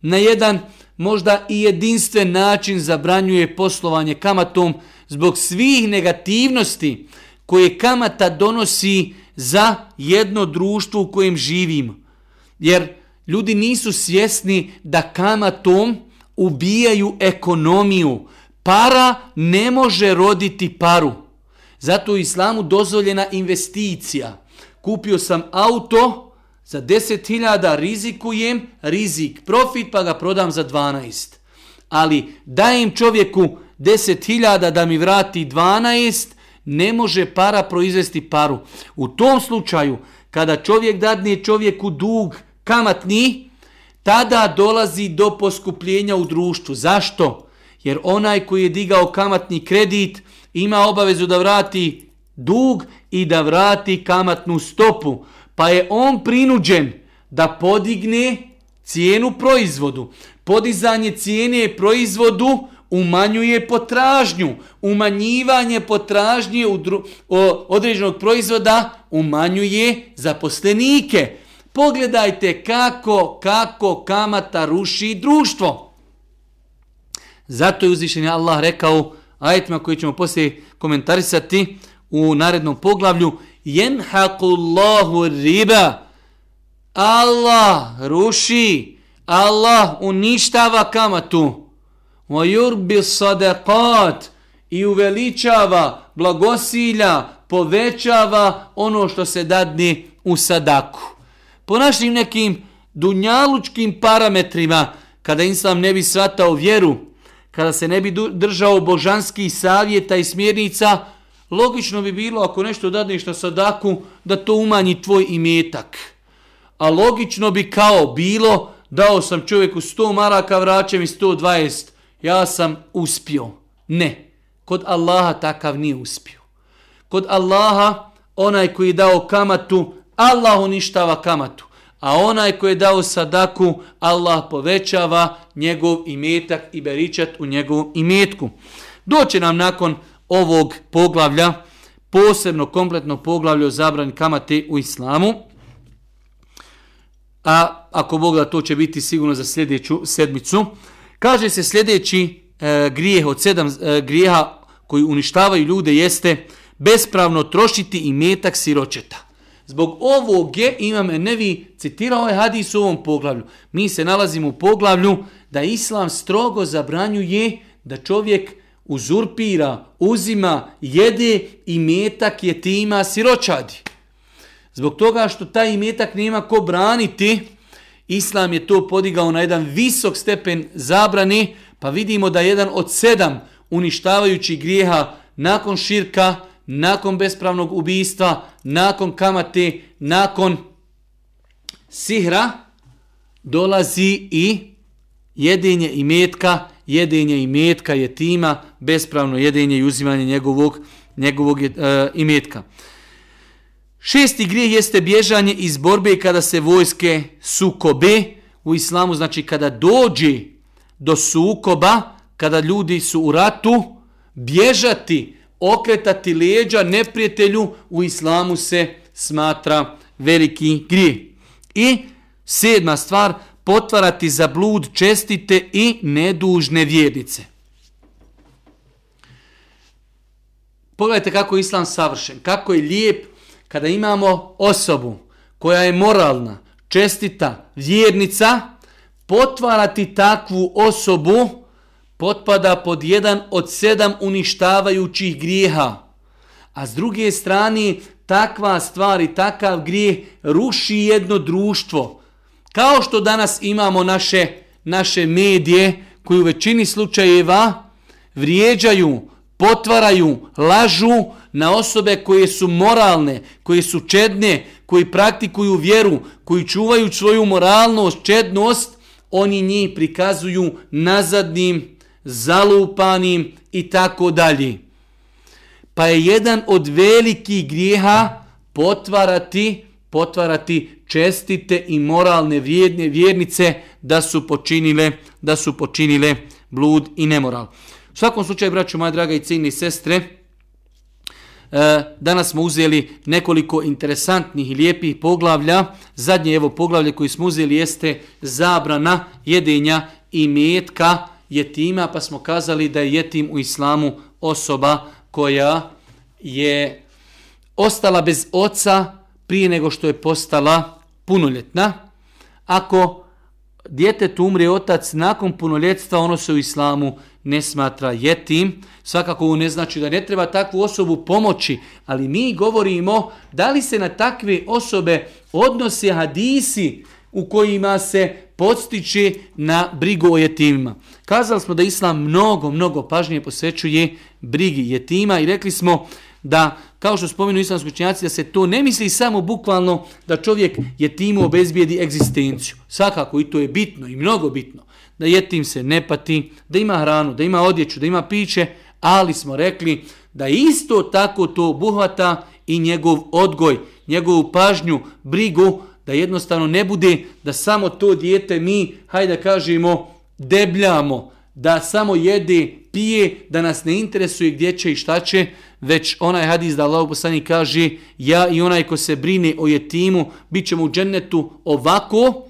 na jedan možda i jedinstven način zabranjuje poslovanje kamatom zbog svih negativnosti koje kamata donosi za jedno društvo u kojem živimo. Jer ljudi nisu svjesni da kamatom ubijaju ekonomiju. Para ne može roditi paru. Zato u islamu dozvoljena investicija. Kupio sam auto, za 10.000 rizikujem, rizik profit, pa ga prodam za 12. Ali dajem čovjeku 10.000 da mi vrati 12, ne može para proizvesti paru. U tom slučaju, kada čovjek dadne čovjeku dug kamatni, tada dolazi do poskupljenja u društvu. Zašto? Jer onaj koji je digao kamatni kredit ima obavezu da vrati dug i da vrati kamatnu stopu. Pa je on prinuđen da podigne cijenu proizvodu. Podizanje cijene proizvodu umanjuje potražnju. Umanjivanje potražnje u dru, o, određenog proizvoda umanjuje zaposlenike. Pogledajte kako, kako kamata ruši društvo. Zato je uzvišen Allah rekao, ajetima koji ćemo poslije komentarisati u narednom poglavlju, Jemhaqullahu riba. Allah ruši, Allah uništava kamatu وَيُرْبِ yurbi i uveličava blagosilja, povećava ono što se dadne u sadaku. Po našim nekim dunjalučkim parametrima, kada insan ne bi svatao vjeru, kada se ne bi držao božanskih savjeta i smjernica, logično bi bilo ako nešto dadneš na sadaku, da to umanji tvoj imetak. A logično bi kao bilo, dao sam čovjeku 100 maraka, vraćam i 120 ja sam uspio. Ne. Kod Allaha takav nije uspio. Kod Allaha, onaj koji je dao kamatu, Allah uništava kamatu. A onaj koji je dao sadaku, Allah povećava njegov imetak i beričat u njegovom imetku. Doće nam nakon ovog poglavlja, posebno kompletno poglavlje o zabrani kamate u islamu. A ako Bog da to će biti sigurno za sljedeću sedmicu. Kaže se sljedeći e, grijeh od sedam e, grijeha koji uništavaju ljude jeste bespravno trošiti i metak siročeta. Zbog ovog je Imam Nevi citirao ovaj hadis u ovom poglavlju. Mi se nalazimo u poglavlju da Islam strogo zabranjuje da čovjek uzurpira, uzima, jede i metak je tima siročadi. Zbog toga što taj imetak nema ko braniti, Islam je to podigao na jedan visok stepen zabrani, pa vidimo da jedan od sedam uništavajući grijeha nakon širka, nakon bespravnog ubijstva, nakon kamate, nakon sihra, dolazi i jedenje i metka, jedenje i metka je tima, bespravno jedenje i uzimanje njegovog, njegovog e, imetka. Šesti grijeh jeste bježanje iz borbe kada se vojske sukobe u islamu, znači kada dođe do sukoba, kada ljudi su u ratu, bježati, okretati leđa neprijatelju u islamu se smatra veliki grijeh. I sedma stvar, potvarati za blud čestite i nedužne vjernice. Pogledajte kako je islam savršen, kako je lijep kada imamo osobu koja je moralna, čestita, vjernica, potvarati takvu osobu potpada pod jedan od sedam uništavajućih grijeha. A s druge strane, takva stvar i takav grijeh ruši jedno društvo. Kao što danas imamo naše, naše medije koji u većini slučajeva vrijeđaju, potvaraju, lažu na osobe koje su moralne, koje su čedne, koji praktikuju vjeru, koji čuvaju svoju moralnost, čednost, oni njih prikazuju nazadnim, zalupanim i tako dalje. Pa je jedan od velikih grijeha potvarati, potvarati čestite i moralne vrijedne vjernice da su počinile, da su počinile blud i nemoral. U svakom slučaju, braću moja draga i ciljni sestre, e, danas smo uzeli nekoliko interesantnih i lijepih poglavlja. Zadnje evo poglavlje koji smo uzeli jeste zabrana jedenja i metka jetima, pa smo kazali da je jetim u islamu osoba koja je ostala bez oca prije nego što je postala punoljetna. Ako djetetu umre otac nakon punoljetstva, ono se u islamu ne smatra jetim. Svakako ovo ne znači da ne treba takvu osobu pomoći, ali mi govorimo da li se na takve osobe odnose hadisi u kojima se podstiče na brigu o jetimima. Kazali smo da Islam mnogo, mnogo pažnije posvećuje brigi jetima i rekli smo da, kao što spominu islamski učenjaci, da se to ne misli samo bukvalno da čovjek jetimu obezbijedi egzistenciju. Svakako i to je bitno i mnogo bitno. Da jetim se ne pati, da ima hranu, da ima odjeću, da ima piće, ali smo rekli da isto tako to obuhvata i njegov odgoj, njegovu pažnju, brigu, da jednostavno ne bude da samo to dijete mi, hajde da kažemo, debljamo, da samo jede, pije, da nas ne interesuje gdje će i šta će, već onaj hadis da Allah poslani kaže ja i onaj ko se brine o jetimu, bit ćemo u džennetu ovako,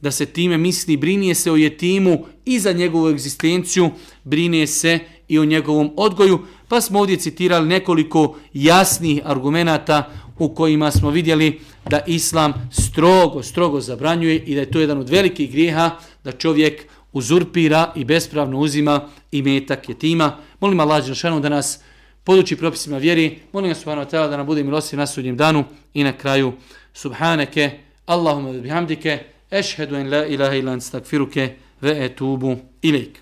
da se time misli, brinije se o jetimu i za njegovu egzistenciju, brinije se i o njegovom odgoju, pa smo ovdje citirali nekoliko jasnih argumenata u kojima smo vidjeli da islam strogo, strogo zabranjuje i da je to jedan od velikih grijeha da čovjek uzurpira i bespravno uzima i metak jetima. Molim Allah Đelšanu da nas poduči propisima vjeri. Molim vas subhanahu wa ta'ala da nam bude milosti na sudnjem danu i na kraju subhaneke Allahumma bihamdike ešhedu en la ilaha ilan stakfiruke ve etubu ilike.